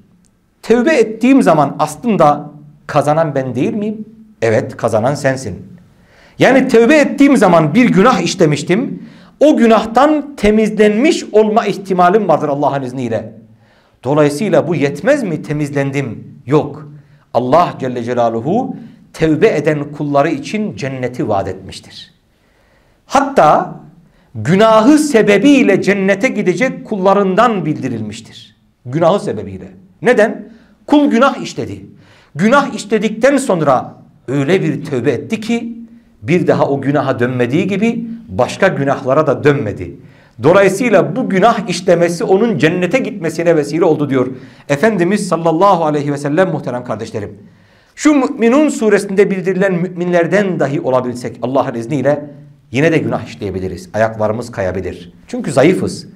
Tevbe ettiğim zaman aslında kazanan ben değil miyim? Evet kazanan sensin. Yani tevbe ettiğim zaman bir günah işlemiştim. O günahtan temizlenmiş olma ihtimalim vardır Allah'ın izniyle. Dolayısıyla bu yetmez mi temizlendim? Yok. Allah Celle Celaluhu tevbe eden kulları için cenneti vaat etmiştir. Hatta günahı sebebiyle cennete gidecek kullarından bildirilmiştir. Günahı sebebiyle. Neden? Kul günah işledi. Günah işledikten sonra öyle bir tövbe etti ki bir daha o günaha dönmediği gibi başka günahlara da dönmedi. Dolayısıyla bu günah işlemesi onun cennete gitmesine vesile oldu diyor. Efendimiz sallallahu aleyhi ve sellem muhterem kardeşlerim. Şu Müminun suresinde bildirilen müminlerden dahi olabilsek Allah'ın izniyle yine de günah işleyebiliriz. Ayaklarımız kayabilir. Çünkü zayıfız.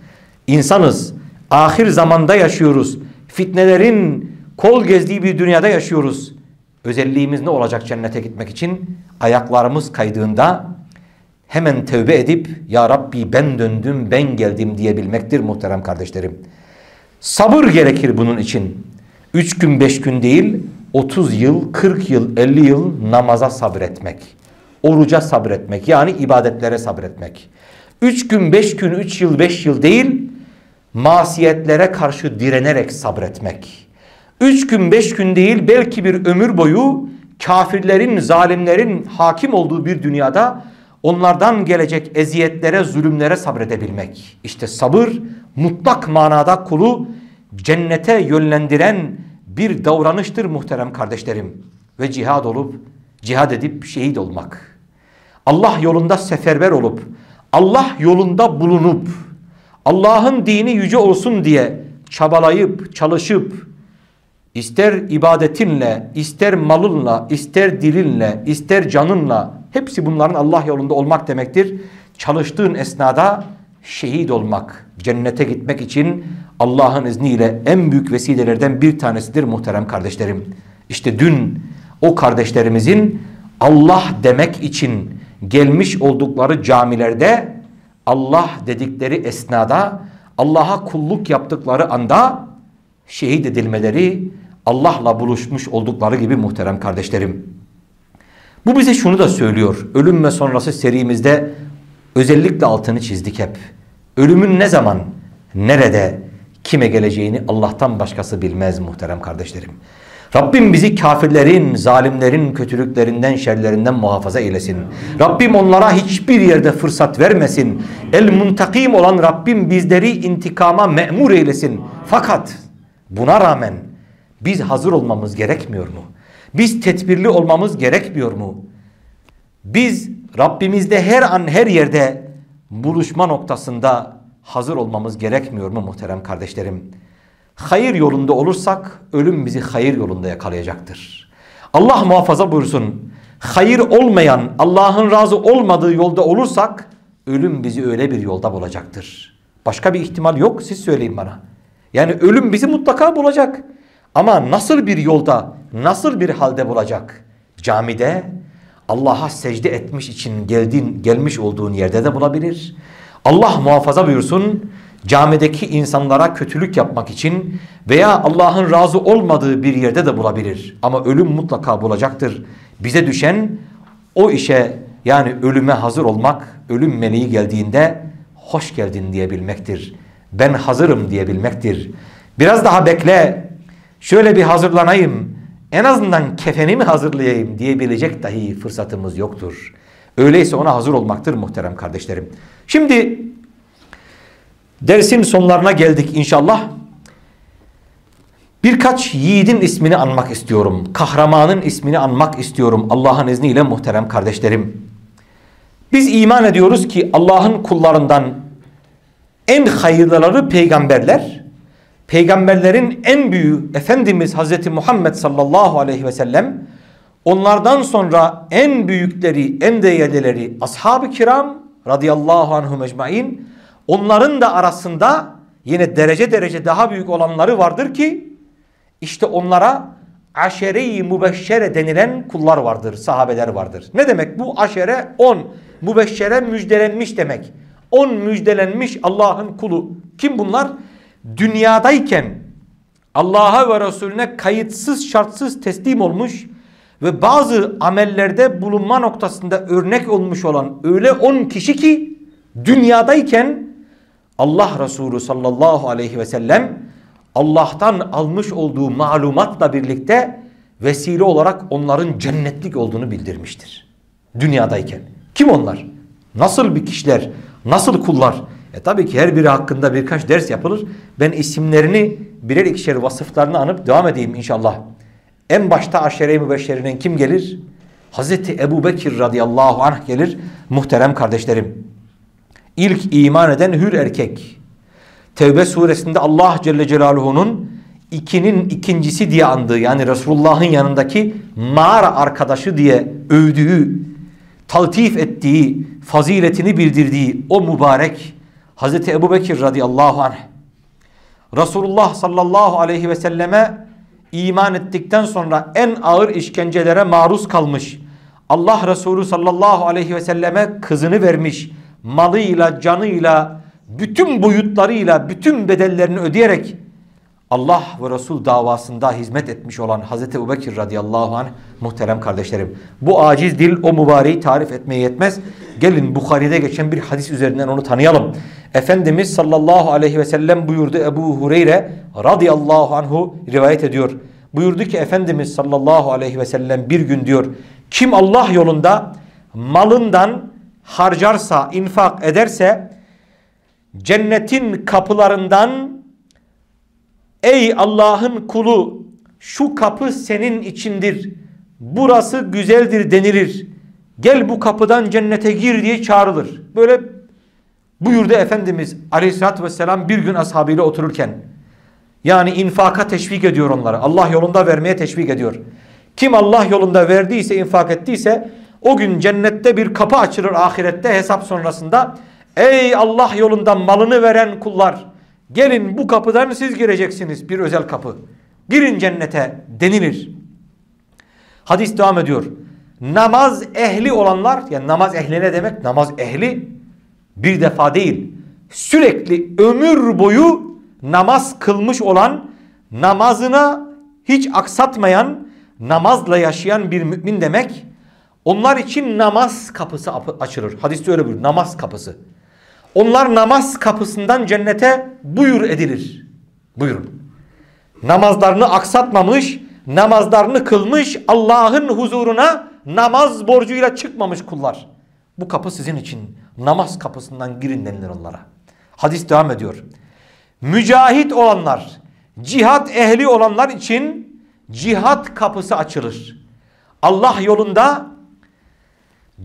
İnsanız. Ahir zamanda yaşıyoruz. Fitnelerin kol gezdiği bir dünyada yaşıyoruz. Özelliğimiz ne olacak cennete gitmek için? Ayaklarımız kaydığında hemen tövbe edip Ya Rabbi ben döndüm ben geldim diyebilmektir muhterem kardeşlerim. Sabır gerekir bunun için. Üç gün beş gün değil 30 yıl 40 yıl 50 yıl namaza sabretmek. Oruca sabretmek yani ibadetlere sabretmek. Üç gün beş gün üç yıl beş yıl değil masiyetlere karşı direnerek sabretmek. Üç gün beş gün değil belki bir ömür boyu kafirlerin, zalimlerin hakim olduğu bir dünyada onlardan gelecek eziyetlere, zulümlere sabredebilmek. İşte sabır mutlak manada kulu cennete yönlendiren bir davranıştır muhterem kardeşlerim. Ve cihad olup, cihad edip şehit olmak. Allah yolunda seferber olup, Allah yolunda bulunup, Allah'ın dini yüce olsun diye çabalayıp çalışıp ister ibadetinle, ister malınla, ister dilinle, ister canınla hepsi bunların Allah yolunda olmak demektir. Çalıştığın esnada şehit olmak, cennete gitmek için Allah'ın izniyle en büyük vesilelerden bir tanesidir muhterem kardeşlerim. İşte dün o kardeşlerimizin Allah demek için gelmiş oldukları camilerde Allah dedikleri esnada Allah'a kulluk yaptıkları anda şehit edilmeleri Allah'la buluşmuş oldukları gibi muhterem kardeşlerim. Bu bize şunu da söylüyor. Ölüm ve sonrası serimizde özellikle altını çizdik hep. Ölümün ne zaman, nerede, kime geleceğini Allah'tan başkası bilmez muhterem kardeşlerim. Rabbim bizi kafirlerin, zalimlerin kötülüklerinden, şerlerinden muhafaza eylesin. Rabbim onlara hiçbir yerde fırsat vermesin. El muntakim olan Rabbim bizleri intikama memur eylesin. Fakat buna rağmen biz hazır olmamız gerekmiyor mu? Biz tedbirli olmamız gerekmiyor mu? Biz Rabbimizde her an her yerde buluşma noktasında hazır olmamız gerekmiyor mu muhterem kardeşlerim? Hayır yolunda olursak ölüm bizi hayır yolunda yakalayacaktır. Allah muhafaza buyursun. Hayır olmayan, Allah'ın razı olmadığı yolda olursak ölüm bizi öyle bir yolda bulacaktır. Başka bir ihtimal yok siz söyleyin bana. Yani ölüm bizi mutlaka bulacak. Ama nasıl bir yolda, nasıl bir halde bulacak? Camide Allah'a secde etmiş için geldiğin, gelmiş olduğun yerde de bulabilir. Allah muhafaza buyursun camideki insanlara kötülük yapmak için veya Allah'ın razı olmadığı bir yerde de bulabilir. Ama ölüm mutlaka bulacaktır. Bize düşen o işe yani ölüme hazır olmak, ölüm meleği geldiğinde hoş geldin diyebilmektir. Ben hazırım diyebilmektir. Biraz daha bekle, şöyle bir hazırlanayım, en azından kefenimi hazırlayayım diyebilecek dahi fırsatımız yoktur. Öyleyse ona hazır olmaktır muhterem kardeşlerim. Şimdi dersin sonlarına geldik inşallah. Birkaç yiğidin ismini anmak istiyorum. Kahramanın ismini anmak istiyorum Allah'ın izniyle muhterem kardeşlerim. Biz iman ediyoruz ki Allah'ın kullarından en hayırlıları peygamberler, peygamberlerin en büyüğü Efendimiz Hazreti Muhammed sallallahu aleyhi ve sellem, onlardan sonra en büyükleri, en değerlileri ashab-ı kiram radıyallahu anhum ecmain, onların da arasında yine derece derece daha büyük olanları vardır ki, işte onlara aşere-i mübeşşere denilen kullar vardır, sahabeler vardır. Ne demek bu aşere? On. Mübeşşere müjdelenmiş demek. On müjdelenmiş Allah'ın kulu. Kim bunlar? Dünyadayken Allah'a ve Resulüne kayıtsız şartsız teslim olmuş ve bazı amellerde bulunma noktasında örnek olmuş olan öyle on kişi ki dünyadayken Allah Resulü sallallahu aleyhi ve sellem Allah'tan almış olduğu malumatla birlikte vesile olarak onların cennetlik olduğunu bildirmiştir. Dünyadayken. Kim onlar? Nasıl bir kişiler? Nasıl kullar? E tabii ki her biri hakkında birkaç ders yapılır. Ben isimlerini birer ikişer vasıflarını anıp devam edeyim inşallah. En başta aşere-i mübeşşerinin kim gelir? Hazreti Ebu Bekir radıyallahu anh gelir. Muhterem kardeşlerim. İlk iman eden hür erkek. Tevbe suresinde Allah Celle Celaluhu'nun ikinin ikincisi diye andığı yani Resulullah'ın yanındaki mağara arkadaşı diye övdüğü, taltif ettiği, faziletini bildirdiği o mübarek Hazreti Ebu Bekir radıyallahu anh Resulullah sallallahu aleyhi ve selleme iman ettikten sonra en ağır işkencelere maruz kalmış. Allah Resulü sallallahu aleyhi ve selleme kızını vermiş. Malıyla, canıyla, bütün boyutlarıyla, bütün bedellerini ödeyerek Allah ve Resul davasında hizmet etmiş olan Hazreti Ebubekir radıyallahu anh muhterem kardeşlerim. Bu aciz dil o mübareği tarif etmeye yetmez. Gelin Bukhari'de geçen bir hadis üzerinden onu tanıyalım. Efendimiz sallallahu aleyhi ve sellem buyurdu Ebu Hureyre radıyallahu anhu rivayet ediyor. Buyurdu ki Efendimiz sallallahu aleyhi ve sellem bir gün diyor kim Allah yolunda malından harcarsa, infak ederse cennetin kapılarından ey Allah'ın kulu şu kapı senin içindir. Burası güzeldir denilir. Gel bu kapıdan cennete gir diye çağrılır. Böyle Buyurdu Efendimiz aleyhissalatü vesselam bir gün ashabıyla otururken yani infaka teşvik ediyor onları. Allah yolunda vermeye teşvik ediyor. Kim Allah yolunda verdiyse, infak ettiyse o gün cennette bir kapı açılır ahirette hesap sonrasında. Ey Allah yolunda malını veren kullar gelin bu kapıdan siz gireceksiniz bir özel kapı. Girin cennete denilir. Hadis devam ediyor. Namaz ehli olanlar yani namaz ehli ne demek? Namaz ehli bir defa değil sürekli ömür boyu namaz kılmış olan namazına hiç aksatmayan namazla yaşayan bir mümin demek. Onlar için namaz kapısı açılır. Hadiste öyle buyuruyor. Namaz kapısı. Onlar namaz kapısından cennete buyur edilir. Buyurun. Namazlarını aksatmamış, namazlarını kılmış, Allah'ın huzuruna namaz borcuyla çıkmamış kullar. Bu kapı sizin için. Namaz kapısından girin denilir onlara. Hadis devam ediyor. Mücahit olanlar, cihat ehli olanlar için cihat kapısı açılır. Allah yolunda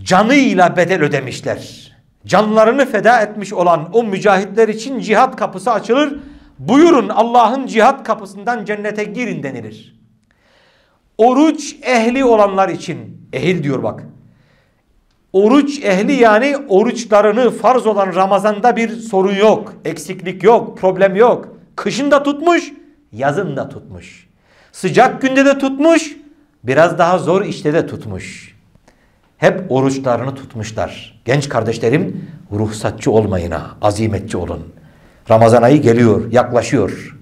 canıyla bedel ödemişler. Canlarını feda etmiş olan o mücahitler için cihat kapısı açılır. Buyurun Allah'ın cihat kapısından cennete girin denilir. Oruç ehli olanlar için ehil diyor bak. Oruç ehli yani oruçlarını farz olan Ramazan'da bir sorun yok. Eksiklik yok, problem yok. Kışın da tutmuş, yazın da tutmuş. Sıcak günde de tutmuş, biraz daha zor işte de tutmuş. Hep oruçlarını tutmuşlar. Genç kardeşlerim ruhsatçı olmayına, azimetçi olun. Ramazan ayı geliyor, yaklaşıyor.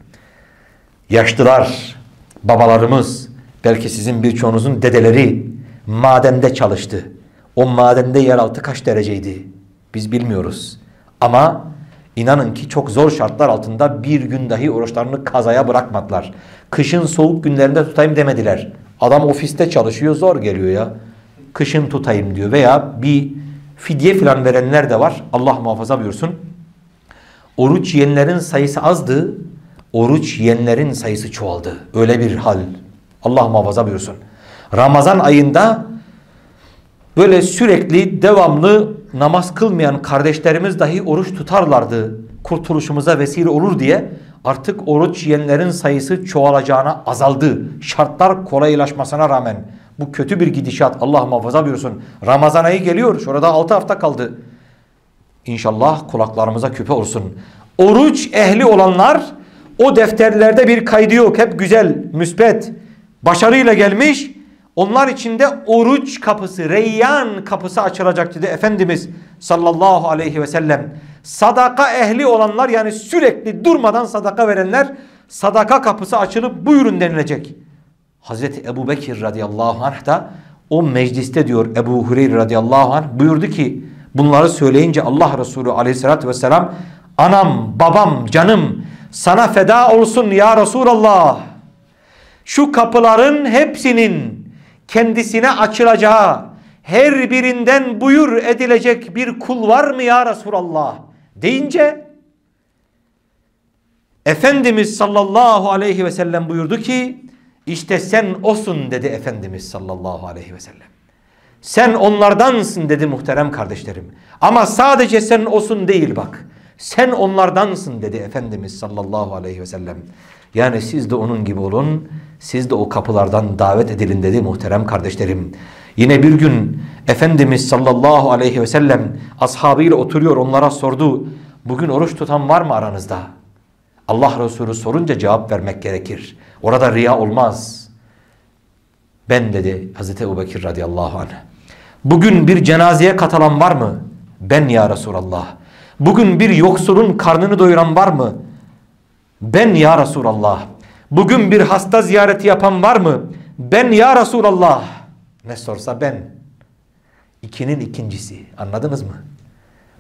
Yaşlılar, babalarımız, belki sizin birçoğunuzun dedeleri madende çalıştı. O madende yeraltı kaç dereceydi? Biz bilmiyoruz. Ama inanın ki çok zor şartlar altında bir gün dahi oruçlarını kazaya bırakmadılar. Kışın soğuk günlerinde tutayım demediler. Adam ofiste çalışıyor zor geliyor ya. Kışın tutayım diyor veya bir fidye filan verenler de var. Allah muhafaza buyursun. Oruç yiyenlerin sayısı azdı. Oruç yiyenlerin sayısı çoğaldı. Öyle bir hal. Allah muhafaza buyursun. Ramazan ayında böyle sürekli devamlı namaz kılmayan kardeşlerimiz dahi oruç tutarlardı. Kurtuluşumuza vesile olur diye artık oruç yiyenlerin sayısı çoğalacağına azaldı. Şartlar kolaylaşmasına rağmen bu kötü bir gidişat Allah muhafaza buyursun. Ramazan ayı geliyor. Şurada 6 hafta kaldı. İnşallah kulaklarımıza küpe olsun. Oruç ehli olanlar o defterlerde bir kaydı yok. Hep güzel, müspet, başarıyla gelmiş. Onlar içinde oruç kapısı, reyyan kapısı açılacak dedi Efendimiz sallallahu aleyhi ve sellem. Sadaka ehli olanlar yani sürekli durmadan sadaka verenler sadaka kapısı açılıp buyurun denilecek. Hazreti Ebu Bekir radıyallahu anh da o mecliste diyor Ebu Hureyre radıyallahu anh buyurdu ki bunları söyleyince Allah Resulü aleyhissalatü vesselam anam babam canım sana feda olsun ya Resulallah. Şu kapıların hepsinin kendisine açılacağı her birinden buyur edilecek bir kul var mı ya Resulallah deyince Efendimiz sallallahu aleyhi ve sellem buyurdu ki işte sen osun dedi Efendimiz sallallahu aleyhi ve sellem. Sen onlardansın dedi muhterem kardeşlerim. Ama sadece sen osun değil bak. Sen onlardansın dedi Efendimiz sallallahu aleyhi ve sellem. Yani siz de onun gibi olun. Siz de o kapılardan davet edilin dedi muhterem kardeşlerim. Yine bir gün Efendimiz sallallahu aleyhi ve sellem ashabıyla oturuyor onlara sordu. Bugün oruç tutan var mı aranızda? Allah Resulü sorunca cevap vermek gerekir. Orada riya olmaz. Ben dedi Hazreti Ebu Bekir radıyallahu anh. Bugün bir cenazeye katılan var mı? Ben ya Resulallah. Bugün bir yoksulun karnını doyuran var mı? Ben ya Resulallah. Bugün bir hasta ziyareti yapan var mı? Ben ya Resulallah. Ne sorsa ben. İkinin ikincisi. Anladınız mı?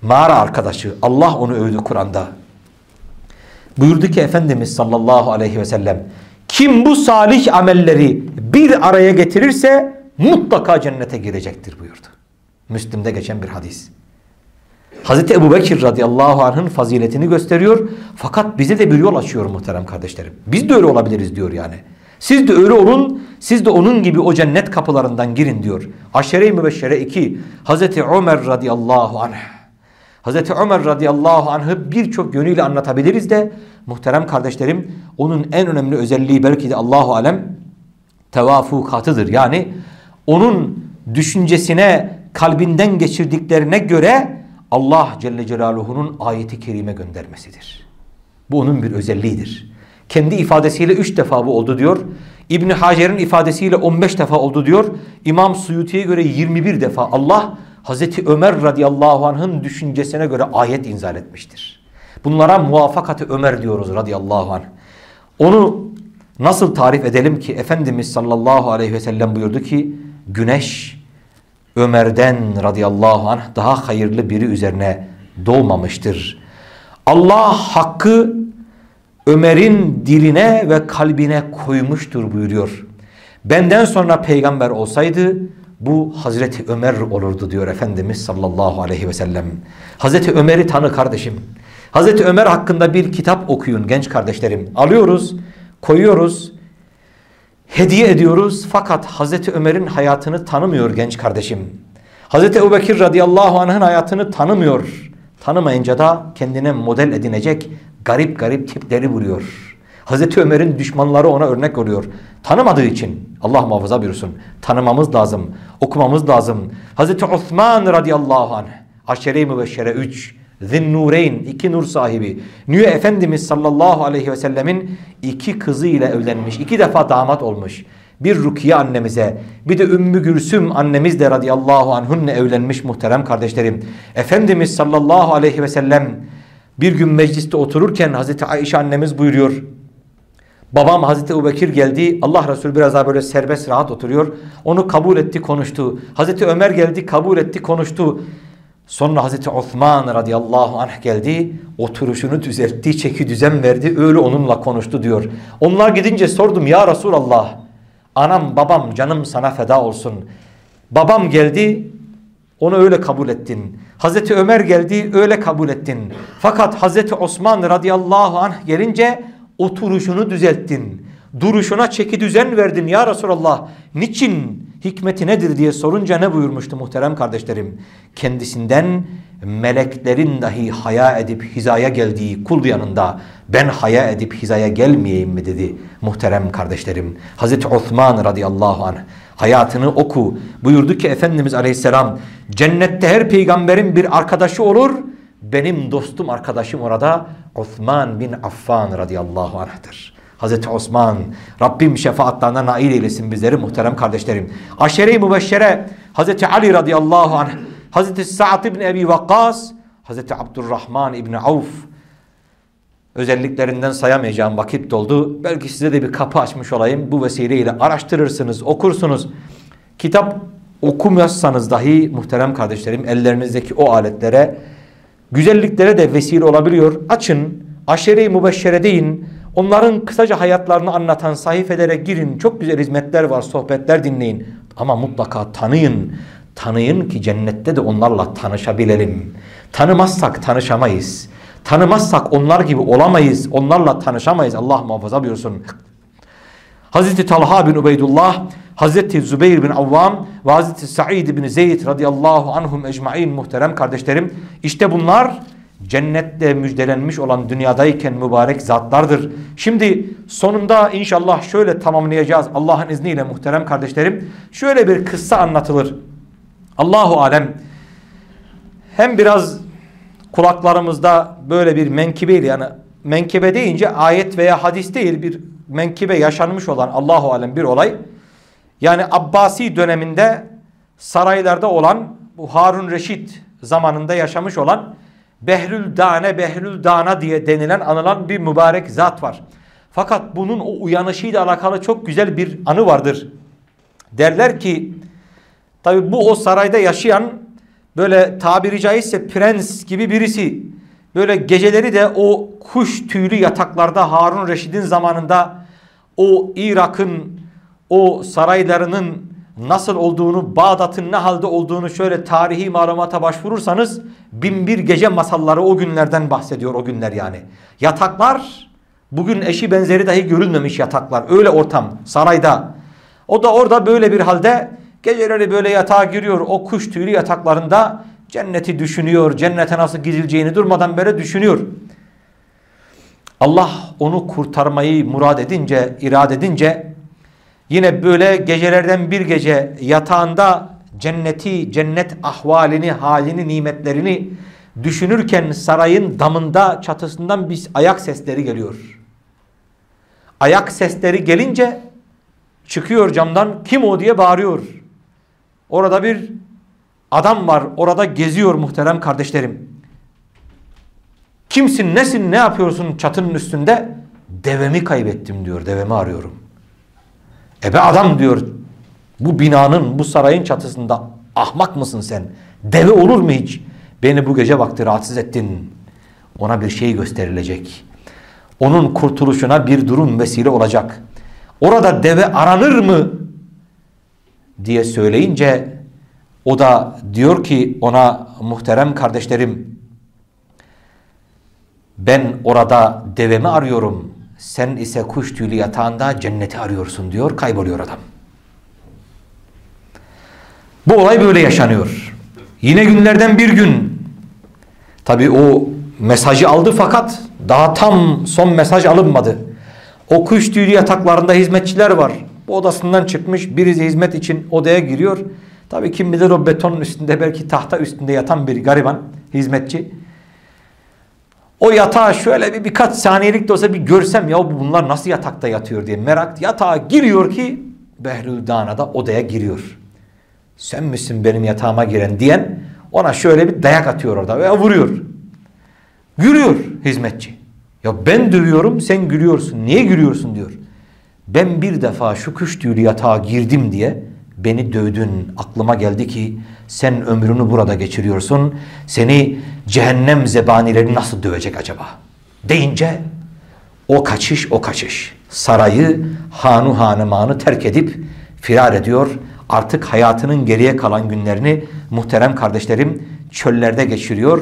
Mağara arkadaşı. Allah onu övdü Kur'an'da. Buyurdu ki Efendimiz sallallahu aleyhi ve sellem. Kim bu salih amelleri bir araya getirirse mutlaka cennete girecektir buyurdu. Müslim'de geçen bir hadis. Hazreti Ebu Bekir radıyallahu anh'ın faziletini gösteriyor. Fakat bize de bir yol açıyor muhterem kardeşlerim. Biz de öyle olabiliriz diyor yani. Siz de öyle olun, siz de onun gibi o cennet kapılarından girin diyor. Aşere-i Mübeşşere 2, Hazreti Ömer radıyallahu anh. Hazreti Ömer radıyallahu anh'ı birçok yönüyle anlatabiliriz de muhterem kardeşlerim onun en önemli özelliği belki de Allahu alem tevafukatıdır. Yani onun düşüncesine kalbinden geçirdiklerine göre Allah Celle Celaluhu'nun ayeti kerime göndermesidir. Bu onun bir özelliğidir. Kendi ifadesiyle üç defa bu oldu diyor. İbn Hacer'in ifadesiyle 15 defa oldu diyor. İmam Suyuti'ye göre 21 defa Allah Hazreti Ömer radıyallahu anh'ın düşüncesine göre ayet inzal etmiştir. Bunlara muvafakatı Ömer diyoruz radıyallahu anh. Onu nasıl tarif edelim ki Efendimiz sallallahu aleyhi ve sellem buyurdu ki güneş Ömer'den radıyallahu anh daha hayırlı biri üzerine doğmamıştır. Allah hakkı Ömer'in diline ve kalbine koymuştur buyuruyor. Benden sonra peygamber olsaydı bu Hazreti Ömer olurdu diyor Efendimiz sallallahu aleyhi ve sellem. Hazreti Ömer'i tanı kardeşim. Hazreti Ömer hakkında bir kitap okuyun genç kardeşlerim. Alıyoruz, koyuyoruz, hediye ediyoruz fakat Hazreti Ömer'in hayatını tanımıyor genç kardeşim. Hazreti Ebubekir radıyallahu anh'ın hayatını tanımıyor. Tanımayınca da kendine model edinecek garip garip tipleri vuruyor. Hazreti Ömer'in düşmanları ona örnek oluyor. Tanımadığı için Allah muhafaza buyursun. Tanımamız lazım. Okumamız lazım. Hazreti Osman radıyallahu anh. Aşere-i Mübeşşere 3. Zinnureyn iki nur sahibi. Nüye Efendimiz sallallahu aleyhi ve sellemin iki kızı ile evlenmiş. iki defa damat olmuş. Bir Rukiye annemize bir de Ümmü Gülsüm annemiz de radıyallahu anhunne evlenmiş muhterem kardeşlerim. Efendimiz sallallahu aleyhi ve sellem bir gün mecliste otururken Hazreti Ayşe annemiz buyuruyor. Babam Hazreti Ebubekir geldi. Allah Resulü biraz daha böyle serbest rahat oturuyor. Onu kabul etti konuştu. Hazreti Ömer geldi kabul etti konuştu. Sonra Hazreti Osman radıyallahu anh geldi. Oturuşunu düzeltti, çeki düzen verdi. Öyle onunla konuştu diyor. Onlar gidince sordum ya Resulallah. Anam babam canım sana feda olsun. Babam geldi onu öyle kabul ettin. Hazreti Ömer geldi öyle kabul ettin. Fakat Hazreti Osman radıyallahu anh gelince oturuşunu düzelttin. Duruşuna çeki düzen verdin ya Resulallah. Niçin hikmeti nedir diye sorunca ne buyurmuştu muhterem kardeşlerim? Kendisinden meleklerin dahi haya edip hizaya geldiği kul yanında ben haya edip hizaya gelmeyeyim mi dedi muhterem kardeşlerim. Hazreti Osman radıyallahu anh hayatını oku. Buyurdu ki Efendimiz aleyhisselam cennette her peygamberin bir arkadaşı olur. Benim dostum arkadaşım orada Osman bin Affan radıyallahu anh'tır. Hazreti Osman Rabbim şefaatlerine nail eylesin bizleri muhterem kardeşlerim. Aşere-i Mübeşşere Hazreti Ali radıyallahu anh Hazreti Sa'd ibn Ebi Vakkas Hazreti Abdurrahman ibn Avf özelliklerinden sayamayacağım vakit doldu. Belki size de bir kapı açmış olayım. Bu vesileyle araştırırsınız, okursunuz. Kitap okumazsanız dahi muhterem kardeşlerim ellerinizdeki o aletlere güzelliklere de vesile olabiliyor. Açın, aşere-i mübeşşere deyin. Onların kısaca hayatlarını anlatan sayfelere girin. Çok güzel hizmetler var, sohbetler dinleyin. Ama mutlaka tanıyın. Tanıyın ki cennette de onlarla tanışabilelim. Tanımazsak tanışamayız. Tanımazsak onlar gibi olamayız. Onlarla tanışamayız. Allah muhafaza buyursun. Hazreti Talha bin Ubeydullah, Hazreti Zübeyir bin Avvam ve Hazreti Sa'id bin Zeyd radıyallahu anhum ecmain muhterem kardeşlerim. İşte bunlar cennette müjdelenmiş olan dünyadayken mübarek zatlardır. Şimdi sonunda inşallah şöyle tamamlayacağız Allah'ın izniyle muhterem kardeşlerim. Şöyle bir kıssa anlatılır. Allahu alem hem biraz kulaklarımızda böyle bir menkibeydi yani menkıbe deyince ayet veya hadis değil bir menkıbe yaşanmış olan Allahu alem bir olay. Yani Abbasi döneminde saraylarda olan bu Harun Reşit zamanında yaşamış olan Behlül Dane, Behlül Dana diye denilen anılan bir mübarek zat var. Fakat bunun o uyanışıyla alakalı çok güzel bir anı vardır. Derler ki tabi bu o sarayda yaşayan böyle tabiri caizse prens gibi birisi. Böyle geceleri de o kuş tüylü yataklarda Harun Reşid'in zamanında o Irak'ın o saraylarının nasıl olduğunu, Bağdat'ın ne halde olduğunu şöyle tarihi malumata başvurursanız binbir gece masalları o günlerden bahsediyor o günler yani. Yataklar bugün eşi benzeri dahi görülmemiş yataklar. Öyle ortam sarayda. O da orada böyle bir halde geceleri böyle yatağa giriyor o kuş tüylü yataklarında Cenneti düşünüyor, cennete nasıl gidileceğini durmadan böyle düşünüyor. Allah onu kurtarmayı murad edince, irad edince yine böyle gecelerden bir gece yatağında cenneti, cennet ahvalini, halini, nimetlerini düşünürken sarayın damında çatısından bir ayak sesleri geliyor. Ayak sesleri gelince çıkıyor camdan kim o diye bağırıyor. Orada bir adam var orada geziyor muhterem kardeşlerim. Kimsin nesin ne yapıyorsun çatının üstünde? Devemi kaybettim diyor devemi arıyorum. Ebe adam diyor bu binanın bu sarayın çatısında ahmak mısın sen? Deve olur mu hiç? Beni bu gece vakti rahatsız ettin. Ona bir şey gösterilecek. Onun kurtuluşuna bir durum vesile olacak. Orada deve aranır mı? diye söyleyince o da diyor ki ona muhterem kardeşlerim ben orada devemi arıyorum. Sen ise kuş tüylü yatağında cenneti arıyorsun diyor. Kayboluyor adam. Bu olay böyle yaşanıyor. Yine günlerden bir gün tabi o mesajı aldı fakat daha tam son mesaj alınmadı. O kuş tüylü yataklarında hizmetçiler var. Bu odasından çıkmış birisi hizmet için odaya giriyor. Tabi kim bilir o betonun üstünde belki tahta üstünde yatan bir gariban hizmetçi. O yatağı şöyle bir birkaç saniyelik de olsa bir görsem ya bunlar nasıl yatakta yatıyor diye merak. Yatağa giriyor ki Behlül Dana'da odaya giriyor. Sen misin benim yatağıma giren diyen ona şöyle bir dayak atıyor orada veya vuruyor. Gülüyor hizmetçi. Ya ben dövüyorum sen gülüyorsun. Niye gülüyorsun diyor. Ben bir defa şu tüylü yatağa girdim diye beni dövdün. Aklıma geldi ki sen ömrünü burada geçiriyorsun. Seni cehennem zebanileri nasıl dövecek acaba? Deyince o kaçış o kaçış. Sarayı hanu hanemanı terk edip firar ediyor. Artık hayatının geriye kalan günlerini muhterem kardeşlerim çöllerde geçiriyor.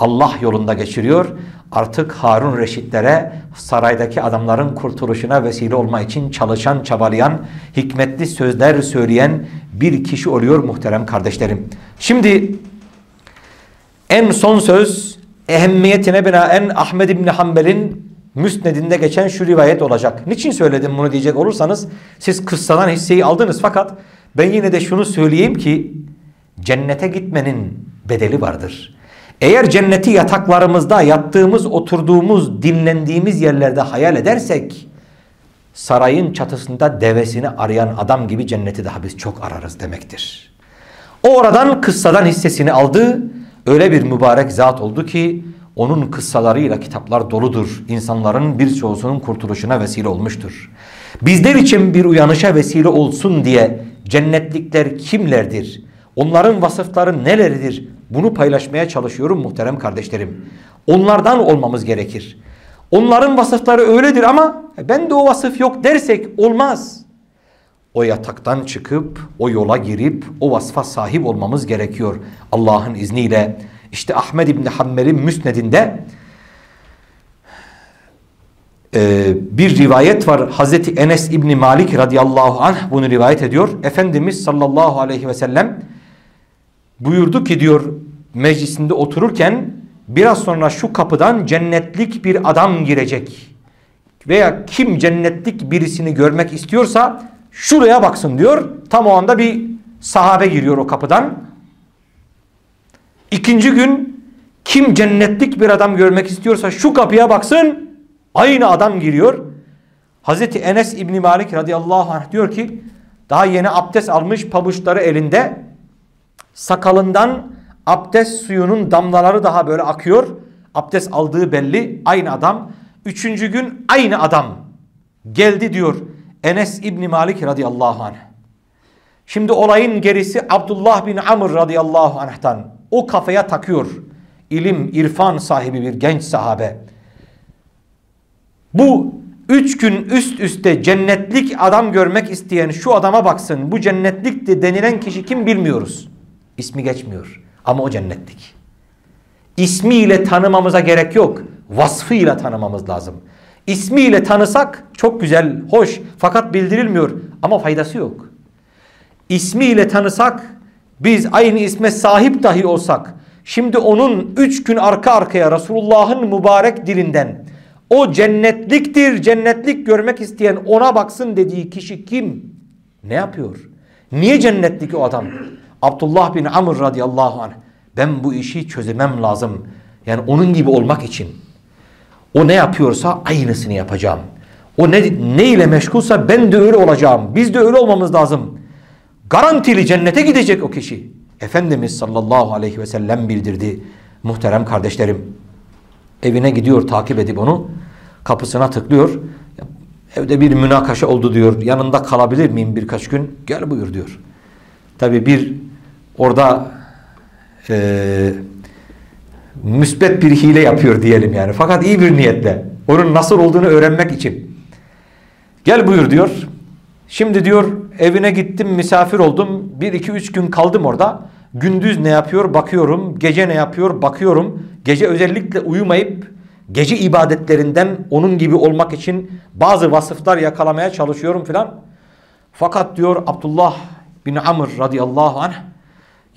Allah yolunda geçiriyor. Artık Harun Reşitlere saraydaki adamların kurtuluşuna vesile olma için çalışan, çabalayan, hikmetli sözler söyleyen bir kişi oluyor muhterem kardeşlerim. Şimdi en son söz ehemmiyetine binaen Ahmed İbni Hanbel'in müsnedinde geçen şu rivayet olacak. Niçin söyledim bunu diyecek olursanız siz kıssadan hisseyi aldınız fakat ben yine de şunu söyleyeyim ki cennete gitmenin bedeli vardır. Eğer cenneti yataklarımızda yattığımız, oturduğumuz, dinlendiğimiz yerlerde hayal edersek sarayın çatısında devesini arayan adam gibi cenneti daha biz çok ararız demektir. O oradan kıssadan hissesini aldı. Öyle bir mübarek zat oldu ki onun kıssalarıyla kitaplar doludur. İnsanların birçoğusunun kurtuluşuna vesile olmuştur. Bizler için bir uyanışa vesile olsun diye cennetlikler kimlerdir? Onların vasıfları neleridir? Bunu paylaşmaya çalışıyorum muhterem kardeşlerim. Onlardan olmamız gerekir. Onların vasıfları öyledir ama ben de o vasıf yok dersek olmaz. O yataktan çıkıp o yola girip o vasfa sahip olmamız gerekiyor. Allah'ın izniyle işte Ahmed İbni Hammel'in müsnedinde e, bir rivayet var. Hazreti Enes İbni Malik radıyallahu anh bunu rivayet ediyor. Efendimiz sallallahu aleyhi ve sellem buyurdu ki diyor meclisinde otururken biraz sonra şu kapıdan cennetlik bir adam girecek. Veya kim cennetlik birisini görmek istiyorsa şuraya baksın diyor. Tam o anda bir sahabe giriyor o kapıdan. İkinci gün kim cennetlik bir adam görmek istiyorsa şu kapıya baksın. Aynı adam giriyor. Hazreti Enes İbni Malik radıyallahu anh diyor ki daha yeni abdest almış pabuçları elinde sakalından abdest suyunun damlaları daha böyle akıyor. Abdest aldığı belli aynı adam. Üçüncü gün aynı adam geldi diyor Enes İbni Malik radıyallahu anh. Şimdi olayın gerisi Abdullah bin Amr radıyallahu anh'tan. O kafaya takıyor. İlim, irfan sahibi bir genç sahabe. Bu üç gün üst üste cennetlik adam görmek isteyen şu adama baksın. Bu cennetlik de denilen kişi kim bilmiyoruz. İsmi geçmiyor. Ama o cennetlik. İsmiyle tanımamıza gerek yok. Vasfıyla tanımamız lazım. İsmiyle tanısak çok güzel, hoş fakat bildirilmiyor ama faydası yok. İsmiyle tanısak biz aynı isme sahip dahi olsak Şimdi onun üç gün arka arkaya Resulullah'ın mübarek dilinden o cennetliktir, cennetlik görmek isteyen ona baksın dediği kişi kim? Ne yapıyor? Niye cennetlik o adam? Abdullah bin Amr radıyallahu anh. Ben bu işi çözemem lazım. Yani onun gibi olmak için. O ne yapıyorsa aynısını yapacağım. O ne, ne ile meşgulsa ben de öyle olacağım. Biz de öyle olmamız lazım. Garantili cennete gidecek o kişi. Efendimiz sallallahu aleyhi ve sellem bildirdi. Muhterem kardeşlerim. Evine gidiyor takip edip onu. Kapısına tıklıyor. Evde bir münakaşa oldu diyor. Yanında kalabilir miyim birkaç gün? Gel buyur diyor. Tabi bir orada e, müsbet bir hile yapıyor diyelim yani. Fakat iyi bir niyetle. Onun nasıl olduğunu öğrenmek için. Gel buyur diyor. Şimdi diyor evine gittim misafir oldum. Bir iki üç gün kaldım orada. Gündüz ne yapıyor bakıyorum. Gece ne yapıyor bakıyorum. Gece özellikle uyumayıp gece ibadetlerinden onun gibi olmak için bazı vasıflar yakalamaya çalışıyorum filan. Fakat diyor Abdullah bin Amr radıyallahu anh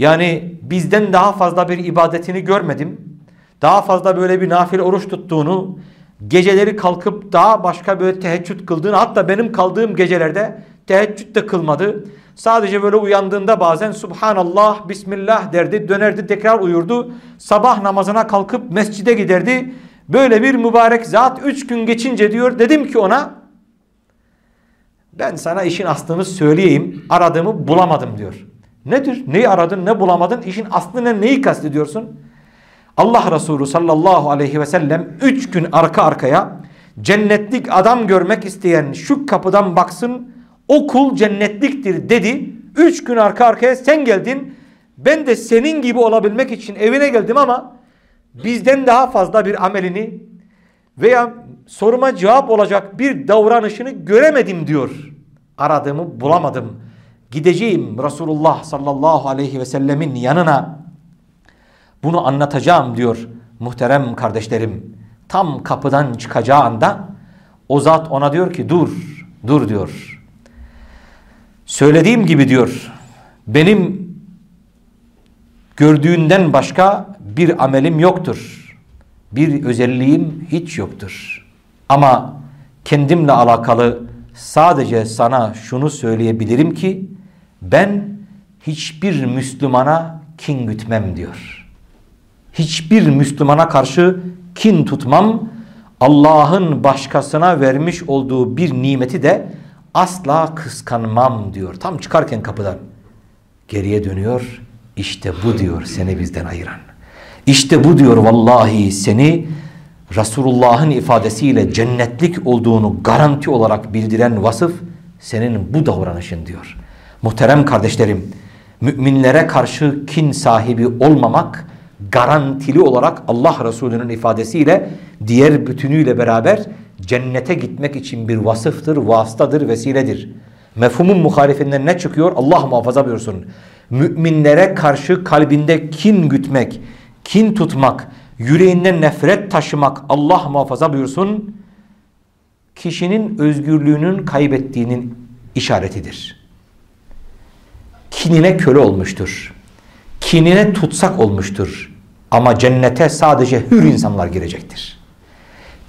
yani bizden daha fazla bir ibadetini görmedim. Daha fazla böyle bir nafile oruç tuttuğunu, geceleri kalkıp daha başka böyle teheccüd kıldığını hatta benim kaldığım gecelerde teheccüd de kılmadı. Sadece böyle uyandığında bazen Subhanallah, Bismillah derdi, dönerdi tekrar uyurdu. Sabah namazına kalkıp mescide giderdi. Böyle bir mübarek zat üç gün geçince diyor dedim ki ona ben sana işin aslını söyleyeyim aradığımı bulamadım diyor. Nedir? Neyi aradın ne bulamadın? İşin aslını neyi kastediyorsun? Allah Resulü sallallahu aleyhi ve sellem üç gün arka arkaya cennetlik adam görmek isteyen şu kapıdan baksın o kul cennetliktir dedi. Üç gün arka arkaya sen geldin. Ben de senin gibi olabilmek için evine geldim ama bizden daha fazla bir amelini veya soruma cevap olacak bir davranışını göremedim diyor. Aradığımı bulamadım. Gideceğim Resulullah sallallahu aleyhi ve sellemin yanına bunu anlatacağım diyor muhterem kardeşlerim. Tam kapıdan çıkacağı anda o zat ona diyor ki dur, dur diyor. Söylediğim gibi diyor benim gördüğünden başka bir amelim yoktur. Bir özelliğim hiç yoktur. Ama kendimle alakalı sadece sana şunu söyleyebilirim ki ben hiçbir Müslümana kin gütmem diyor. Hiçbir Müslümana karşı kin tutmam. Allah'ın başkasına vermiş olduğu bir nimeti de asla kıskanmam diyor. Tam çıkarken kapıdan geriye dönüyor. İşte bu diyor seni bizden ayıran. İşte bu diyor vallahi seni Resulullah'ın ifadesiyle cennetlik olduğunu garanti olarak bildiren vasıf senin bu davranışın diyor. Muhterem kardeşlerim, müminlere karşı kin sahibi olmamak garantili olarak Allah Resulü'nün ifadesiyle diğer bütünüyle beraber cennete gitmek için bir vasıftır, vasıtadır, vesiledir. Mefhumun muhalifinden ne çıkıyor? Allah muhafaza buyursun. Müminlere karşı kalbinde kin gütmek, kin tutmak, yüreğinden nefret taşımak Allah muhafaza buyursun. Kişinin özgürlüğünün kaybettiğinin işaretidir. Kinine köle olmuştur. Kinine tutsak olmuştur. Ama cennete sadece hür insanlar girecektir.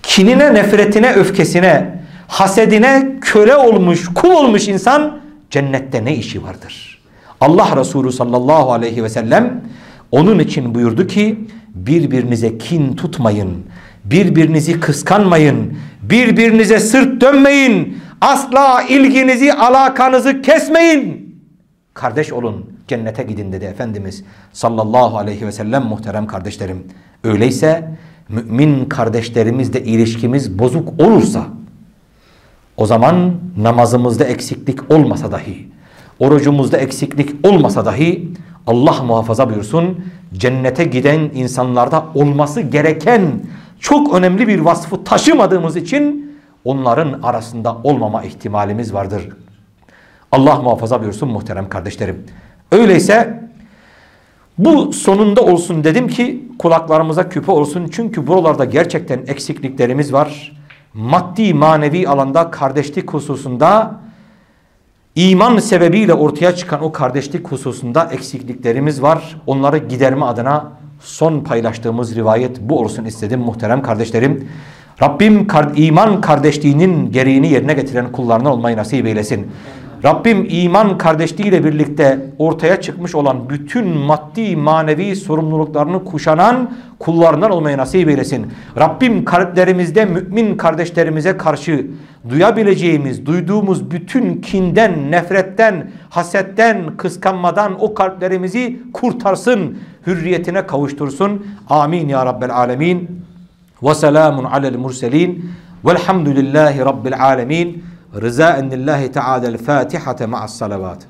Kinine, nefretine, öfkesine, hasedine köle olmuş, kul olmuş insan cennette ne işi vardır? Allah Resulü sallallahu aleyhi ve sellem onun için buyurdu ki birbirinize kin tutmayın. Birbirinizi kıskanmayın. Birbirinize sırt dönmeyin. Asla ilginizi, alakanızı kesmeyin. Kardeş olun, cennete gidin dedi Efendimiz sallallahu aleyhi ve sellem muhterem kardeşlerim. Öyleyse mümin kardeşlerimizle ilişkimiz bozuk olursa o zaman namazımızda eksiklik olmasa dahi, orucumuzda eksiklik olmasa dahi Allah muhafaza buyursun cennete giden insanlarda olması gereken çok önemli bir vasfı taşımadığımız için onların arasında olmama ihtimalimiz vardır. Allah muhafaza buyursun muhterem kardeşlerim. Öyleyse bu sonunda olsun dedim ki kulaklarımıza küpe olsun. Çünkü buralarda gerçekten eksikliklerimiz var. Maddi manevi alanda kardeşlik hususunda iman sebebiyle ortaya çıkan o kardeşlik hususunda eksikliklerimiz var. Onları giderme adına son paylaştığımız rivayet bu olsun istedim muhterem kardeşlerim. Rabbim iman kardeşliğinin gereğini yerine getiren kullarına olmayı nasip eylesin. Rabbim iman kardeşliğiyle birlikte ortaya çıkmış olan bütün maddi manevi sorumluluklarını kuşanan kullarından olmayı nasip eylesin. Rabbim kalplerimizde mümin kardeşlerimize karşı duyabileceğimiz, duyduğumuz bütün kinden, nefretten, hasetten, kıskanmadan o kalplerimizi kurtarsın, hürriyetine kavuştursun. Amin ya Rabbel Alemin. Ve selamun alel murselin. Velhamdülillahi Rabbil Alemin. رزاء لله تعالى الفاتحة مع الصلوات.